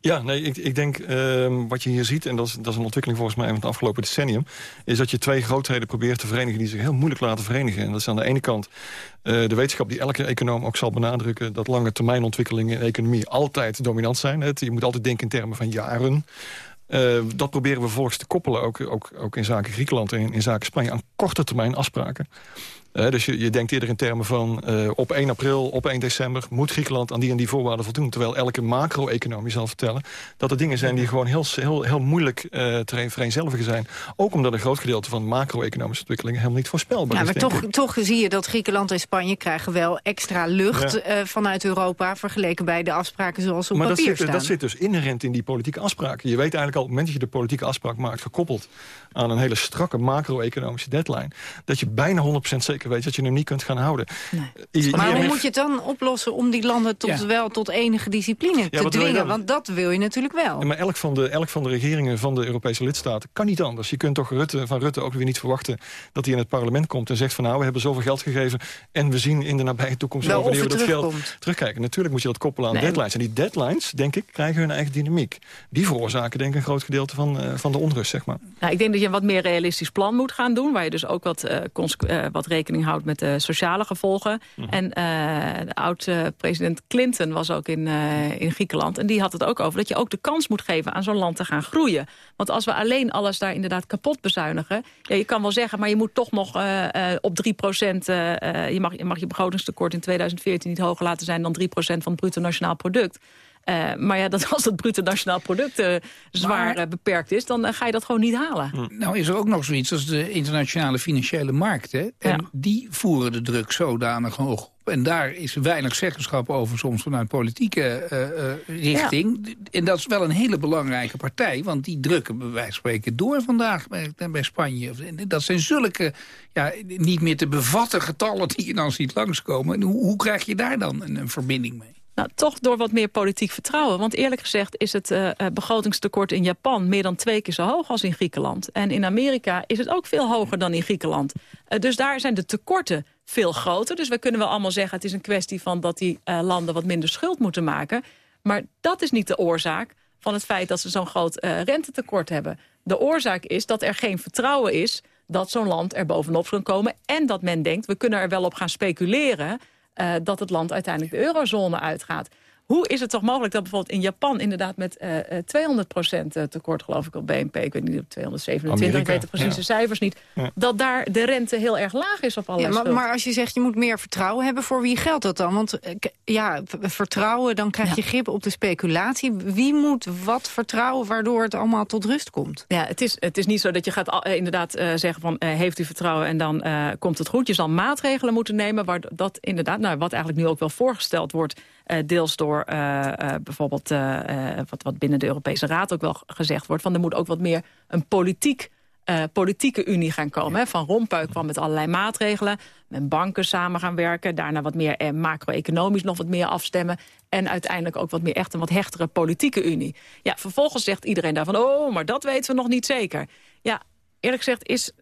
Ja, nee, ik, ik denk uh, wat je hier ziet... en dat is, dat is een ontwikkeling volgens mij van het afgelopen decennium... is dat je twee grootheden probeert te verenigen... die zich heel moeilijk laten verenigen. En dat is aan de ene kant uh, de wetenschap die elke econoom ook zal benadrukken... dat lange termijn ontwikkelingen in economie altijd dominant zijn. Het, je moet altijd denken in termen van jaren... Uh, dat proberen we volgens te koppelen, ook, ook, ook in zaken Griekenland en in, in zaken Spanje... aan korte termijn afspraken. Uh, dus je, je, denkt eerder in termen van uh, op 1 april, op 1 december... moet Griekenland aan die en die voorwaarden voldoen. Terwijl elke macro-economie zal vertellen... dat er dingen zijn die gewoon heel, heel, heel moeilijk uh, te vereenzelvigen zijn. Ook omdat een groot gedeelte van macro-economische ontwikkelingen... helemaal niet voorspelbaar ja, is. Maar toch, toch zie je dat Griekenland en Spanje krijgen wel extra lucht ja. vanuit Europa... vergeleken bij de afspraken zoals op maar papier dat zit, staan. dat zit dus inherent in die politieke afspraken. Je weet eigenlijk al op het moment dat je de politieke afspraak maakt... gekoppeld aan een hele strakke macro-economische deadline... dat je bijna 100% zeker weet dat je hem niet kunt gaan houden. Nee. Maar hoe moet je het dan oplossen om die landen tot ja. wel tot enige discipline ja, te dwingen? Want dat wil je natuurlijk wel. Ja, maar elk van, de, elk van de regeringen van de Europese lidstaten kan niet anders. Je kunt toch Rutte, van Rutte ook weer niet verwachten dat hij in het parlement komt en zegt van nou, we hebben zoveel geld gegeven en we zien in de nabije toekomst wel wanneer we dat geld terugkijken. Natuurlijk moet je dat koppelen aan nee. deadlines. En die deadlines, denk ik, krijgen hun eigen dynamiek. Die veroorzaken denk ik een groot gedeelte van, uh, van de onrust, zeg maar. Nou, ik denk dat je een wat meer realistisch plan moet gaan doen, waar je dus ook wat, uh, uh, wat rekening houdt met de sociale gevolgen. Mm -hmm. En uh, de oud-president Clinton was ook in, in Griekenland. En die had het ook over dat je ook de kans moet geven aan zo'n land te gaan groeien. Want als we alleen alles daar inderdaad kapot bezuinigen... Ja, je kan wel zeggen, maar je moet toch nog op 3 procent... je, mag, je mag je begrotingstekort in 2014 niet hoger laten zijn... dan 3 procent van het bruto nationaal product... Uh, maar ja, dat als het bruto nationaal product uh, zwaar maar, uh, beperkt is... dan ga je dat gewoon niet halen. Nou is er ook nog zoiets als de internationale financiële markten. En ja. die voeren de druk zodanig hoog op. En daar is weinig zeggenschap over soms vanuit politieke richting. Ja. En dat is wel een hele belangrijke partij. Want die drukken bij wijze van spreken door vandaag bij, bij Spanje. Dat zijn zulke ja, niet meer te bevatten getallen die je dan ziet langskomen. En hoe, hoe krijg je daar dan een, een verbinding mee? Nou, toch door wat meer politiek vertrouwen. Want eerlijk gezegd is het uh, begrotingstekort in Japan... meer dan twee keer zo hoog als in Griekenland. En in Amerika is het ook veel hoger dan in Griekenland. Uh, dus daar zijn de tekorten veel groter. Dus we kunnen wel allemaal zeggen... het is een kwestie van dat die landen wat minder schuld moeten maken. Maar dat is niet de oorzaak van het feit dat ze zo'n groot rentetekort hebben. De oorzaak is dat er geen vertrouwen is dat zo'n land er bovenop kan komen... en dat men denkt, we kunnen er wel op gaan speculeren... Uh, dat het land uiteindelijk de eurozone uitgaat. Hoe is het toch mogelijk dat bijvoorbeeld in Japan inderdaad met uh, 200% tekort geloof ik op BNP, ik weet niet op 227, Amerika, ik weet de precieze ja. cijfers niet, ja. dat daar de rente heel erg laag is op alle ja, maar, maar, als je zegt je moet meer vertrouwen hebben, voor wie geldt dat dan? Want ja, vertrouwen, dan krijg je grip op de speculatie. Wie moet wat vertrouwen waardoor het allemaal tot rust komt? Ja, het is, het is niet zo dat je gaat uh, inderdaad uh, zeggen van uh, heeft u vertrouwen en dan komt het goed. Je zal maatregelen moeten nemen waar dat inderdaad, nou, wat eigenlijk nu ook wel voorgesteld wordt, deels door uh, uh, bijvoorbeeld wat, wat binnen de Europese Raad ook wel gezegd wordt... van er moet ook wat meer een politiek, politieke unie gaan komen. Hè. Van Rompuy kwam met allerlei maatregelen. Met banken samen gaan werken. Daarna wat meer macro-economisch nog wat meer afstemmen. En uiteindelijk ook wat meer echt een wat hechtere politieke unie. Ja, vervolgens zegt iedereen daarvan... oh, maar dat weten we nog niet zeker. Ja, eerlijk gezegd is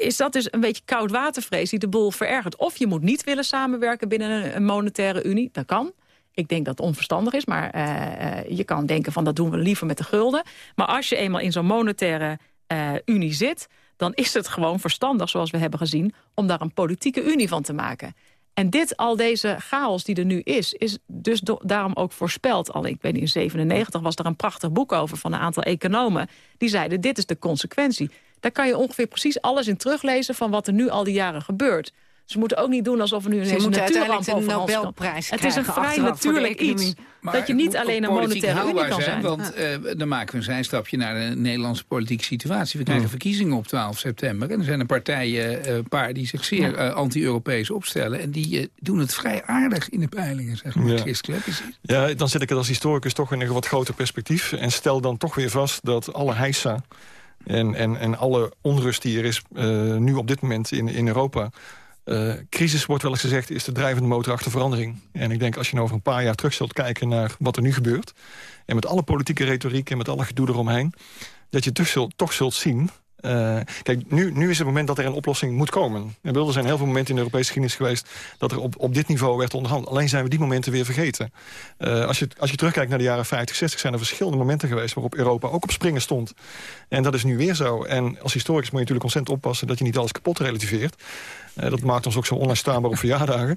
is dat dus een beetje koudwatervrees die de boel verergert. Of je moet niet willen samenwerken binnen een, een monetaire unie. Dat kan. Ik denk dat het onverstandig is, maar eh, eh, je kan denken van dat doen we liever met de gulden. Maar als je eenmaal in zo'n monetaire eh, unie zit, dan is het gewoon verstandig, zoals we hebben gezien, om daar een politieke unie van te maken. En dit, al deze chaos die er nu is, is dus daarom ook voorspeld. Al, ik weet niet, in 97 was er een prachtig boek over van een aantal economen. Die zeiden, dit is de consequentie. Daar kan je ongeveer precies alles in teruglezen van wat er nu al die jaren gebeurt. Ze moeten ook niet doen alsof er nu Ze ineens een natuurramp. Nobelprijs Het is een vrij natuurlijk iets. Maar dat je niet alleen een monetaire unie kan zijn. Want eh, dan maken we een zijstapje naar de Nederlandse politieke situatie. We krijgen verkiezingen op 12 september. En er zijn een partijen, eh, een paar die zich zeer eh, anti-Europees opstellen. En die doen het vrij aardig in de peilingen, zeg maar. Ja. Ja, dan zet ik het als historicus toch in een wat groter perspectief. En stel dan toch weer vast dat alle heisa en, en, en alle onrust die er is eh, nu op dit moment in, in Europa... eh, crisis wordt wel eens gezegd, is de drijvende motor achter verandering. En ik denk als je nou over een paar jaar terug zult kijken naar wat er nu gebeurt... en met alle politieke retoriek en met alle gedoe eromheen... dat je toch zult, toch zult zien eh, kijk, nu, nu is het moment dat er een oplossing moet komen. Er zijn heel veel momenten in de Europese geschiedenis geweest... dat er op, op dit niveau werd onderhandeld. Alleen zijn we die momenten weer vergeten. Eh, als, je, als je terugkijkt naar de jaren 50, 60... zijn er verschillende momenten geweest waarop Europa ook op springen stond. En dat is nu weer zo. En als historicus moet je natuurlijk ontzettend oppassen... dat je niet alles kapot relativeert. Eh, dat maakt ons ook zo onluistaanbaar op verjaardagen.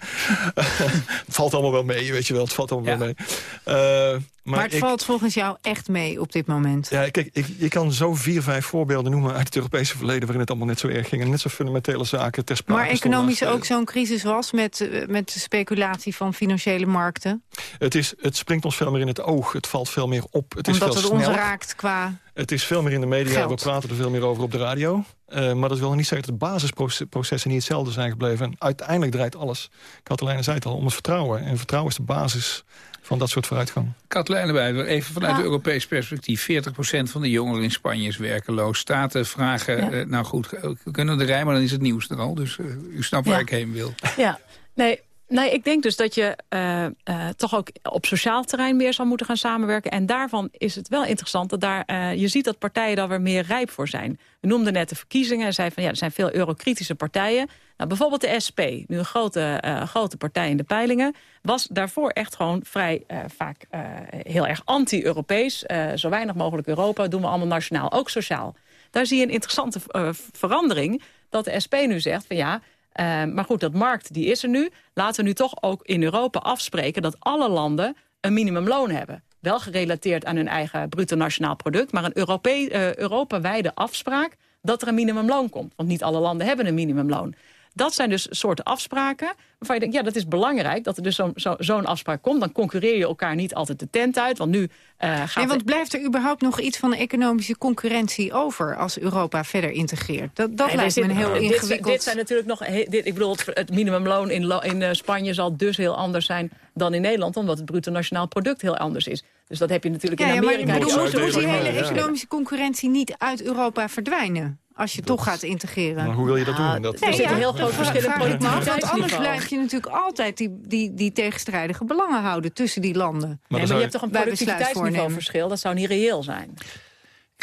het valt allemaal wel mee, weet je wel. Het valt allemaal wel mee. Eh, Maar, het ik- valt volgens jou echt mee op dit moment. ja, kijk, ik, je kan zo vier, vijf voorbeelden noemen uit het Europese verleden... waarin het allemaal net zo erg ging en net zo fundamentele zaken ter sprake Maar economisch stonden. ook zo'n crisis was met, eh, met de speculatie van financiële markten. Het, is, het springt ons veel meer in het oog, het valt veel meer op. Het is omdat veel het ons raakt qua... Het is veel meer in de media, Geld. we praten er veel meer over op de radio. Eh, maar dat wil niet zeggen dat de basisprocessen niet hetzelfde zijn gebleven. En uiteindelijk draait alles, Katelijne zei het al, om het vertrouwen. En vertrouwen is de basis van dat soort vooruitgang. Katlijn erbij, even vanuit Ja. Europees perspectief. 40% van de jongeren in Spanje is werkeloos. Staten vragen, Ja. eh, nou goed, we kunnen de rij, maar dan is het nieuws er al. Dus eh, u snapt waar Ja. ik heen wil. Ja, nee, nee, ik denk dus dat je eh, eh, toch ook op sociaal terrein meer zal moeten gaan samenwerken. En daarvan is het wel interessant dat daar, eh, je ziet dat partijen daar weer meer rijp voor zijn. We noemden net de verkiezingen en zei van ja, er zijn veel eurokritische partijen. Nou, bijvoorbeeld de SP, nu een grote, grote partij in de peilingen, was daarvoor echt gewoon vrij vaak heel erg anti-Europees. Zo weinig mogelijk Europa, doen we allemaal nationaal, ook sociaal. Daar zie je een interessante verandering dat de SP nu zegt van ja, eh, maar goed, dat markt die is er nu. Laten we nu toch ook in Europa afspreken dat alle landen een minimumloon hebben. Wel gerelateerd aan hun eigen bruto nationaal product, maar een Europe eh, Europa-wijde afspraak dat er een minimumloon komt. Want niet alle landen hebben een minimumloon. Dat zijn dus soorten afspraken waarvan je denkt, ja, dat is belangrijk dat er dus zo'n zo, zo'n afspraak komt. Dan concurreer je elkaar niet altijd de tent uit, want nu eh gaat En want blijft er überhaupt nog iets van economische concurrentie over... als Europa verder integreert? Dat, dat Nee, lijkt dit- me een heel dit, ingewikkeld... Dit zijn natuurlijk nog... Dit, ik bedoel, het, het minimumloon in, lo- in eh, Spanje zal dus heel anders zijn dan in Nederland... omdat het bruto nationaal product heel anders is. Dus dat heb je natuurlijk Ja, in ja, maar Amerika. ik bedoel, niet. moet, moet die hele Ja. economische concurrentie niet uit Europa verdwijnen? Als je toch gaat integreren. Maar hoe wil je dat doen? Dat, er zit een heel groot verschil in af, Want anders blijf je natuurlijk altijd die, die, die tegenstrijdige belangen houden tussen die landen. Nee, maar je hebt toch een productiviteitsniveauverschil? Dat zou niet reëel zijn.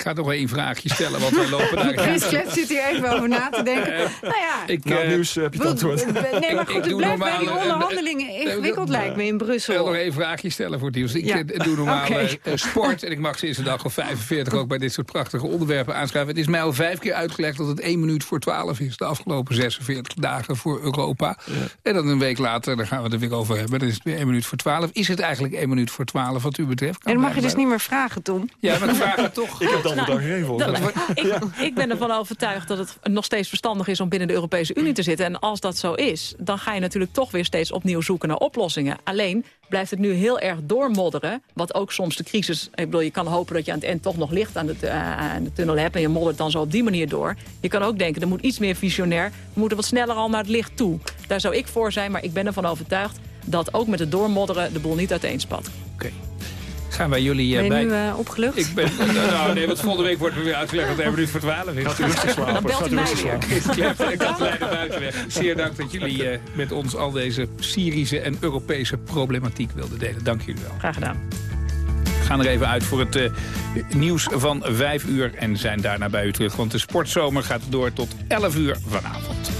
Ik ga toch wel één vraagje stellen, want we lopen daar... Chris zit hier even over na te denken. Nou ja, Ik, Na het eh, nieuws heb je het antwoord. nee, maar Ik- goed, ik het doe blijft bij die eh, onderhandelingen ingewikkeld lijkt me in Ik wil Brussel. nog één vraagje stellen voor het nieuws. Ik Ja. eh, doe normaal eh, eh, sport en ik mag sinds de dag of 45 ook bij dit soort prachtige onderwerpen aanschrijven. Het is mij al vijf keer uitgelegd dat het 1 minuut voor 12 is. De afgelopen 46 dagen voor Europa. En dan een week later, daar gaan we het er weer over hebben. Dan is het weer 1 minuut voor 12. Is het eigenlijk 1 minuut voor 12 wat u betreft? En dan mag je dus niet meer vragen, Tom. Ja, maar ik vraag het toch. Ik heb gegeven. Dat- mij. ik, ik ben ervan overtuigd dat het nog steeds verstandig is om binnen de Europese Unie te zitten. En als dat zo is, dan ga je natuurlijk toch weer steeds opnieuw zoeken naar oplossingen. Alleen blijft het nu heel erg doormodderen. Wat ook soms de crisis... Ik bedoel, je kan hopen dat je aan het eind toch nog licht aan de, eh, aan de tunnel hebt... en je moddert dan zo op die manier door. Je kan ook denken, er moet iets meer visionair. We moeten wat sneller al naar het licht toe. Daar zou ik voor zijn, maar ik ben ervan overtuigd... dat ook met het doormodderen de boel niet uiteenspat. Oké. Gaan wij jullie eh, Ben je bij... nu eh, opgelucht? Ik ben, nou, nee, want volgende week wordt er weer uitgelegd dat het 1 minuut voor 12 is. Gaat u rustig slapen. Dan belt u mij weer. slapen. Chris Klep en Katlijn de Buitenweg. Zeer dank dat jullie eh, met ons al deze Syrische en Europese problematiek wilden delen. Dank jullie wel. Graag gedaan. gaan er even uit voor het eh, nieuws van 5 uur en zijn daarna bij u terug. Want de sportzomer gaat door tot 11 uur vanavond.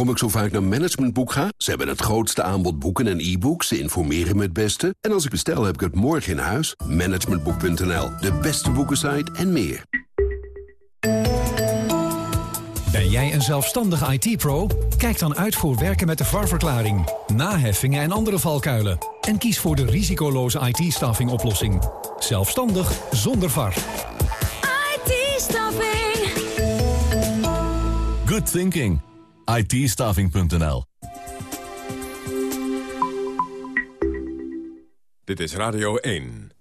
Waarom ik zo vaak naar Managementboek ga? Ze hebben het grootste aanbod boeken en e-books. Ze informeren me het beste. En als ik bestel, heb ik het morgen in huis. Managementboek.nl, de beste boekensite en meer. Ben jij een zelfstandige IT-pro? Kijk dan uit voor werken met de VAR-verklaring, naheffingen en andere valkuilen. En kies voor de risicoloze IT-staffing oplossing. Zelfstandig zonder VAR. IT-staffing. Good thinking. IT-staffing.nl Dit is Radio 1.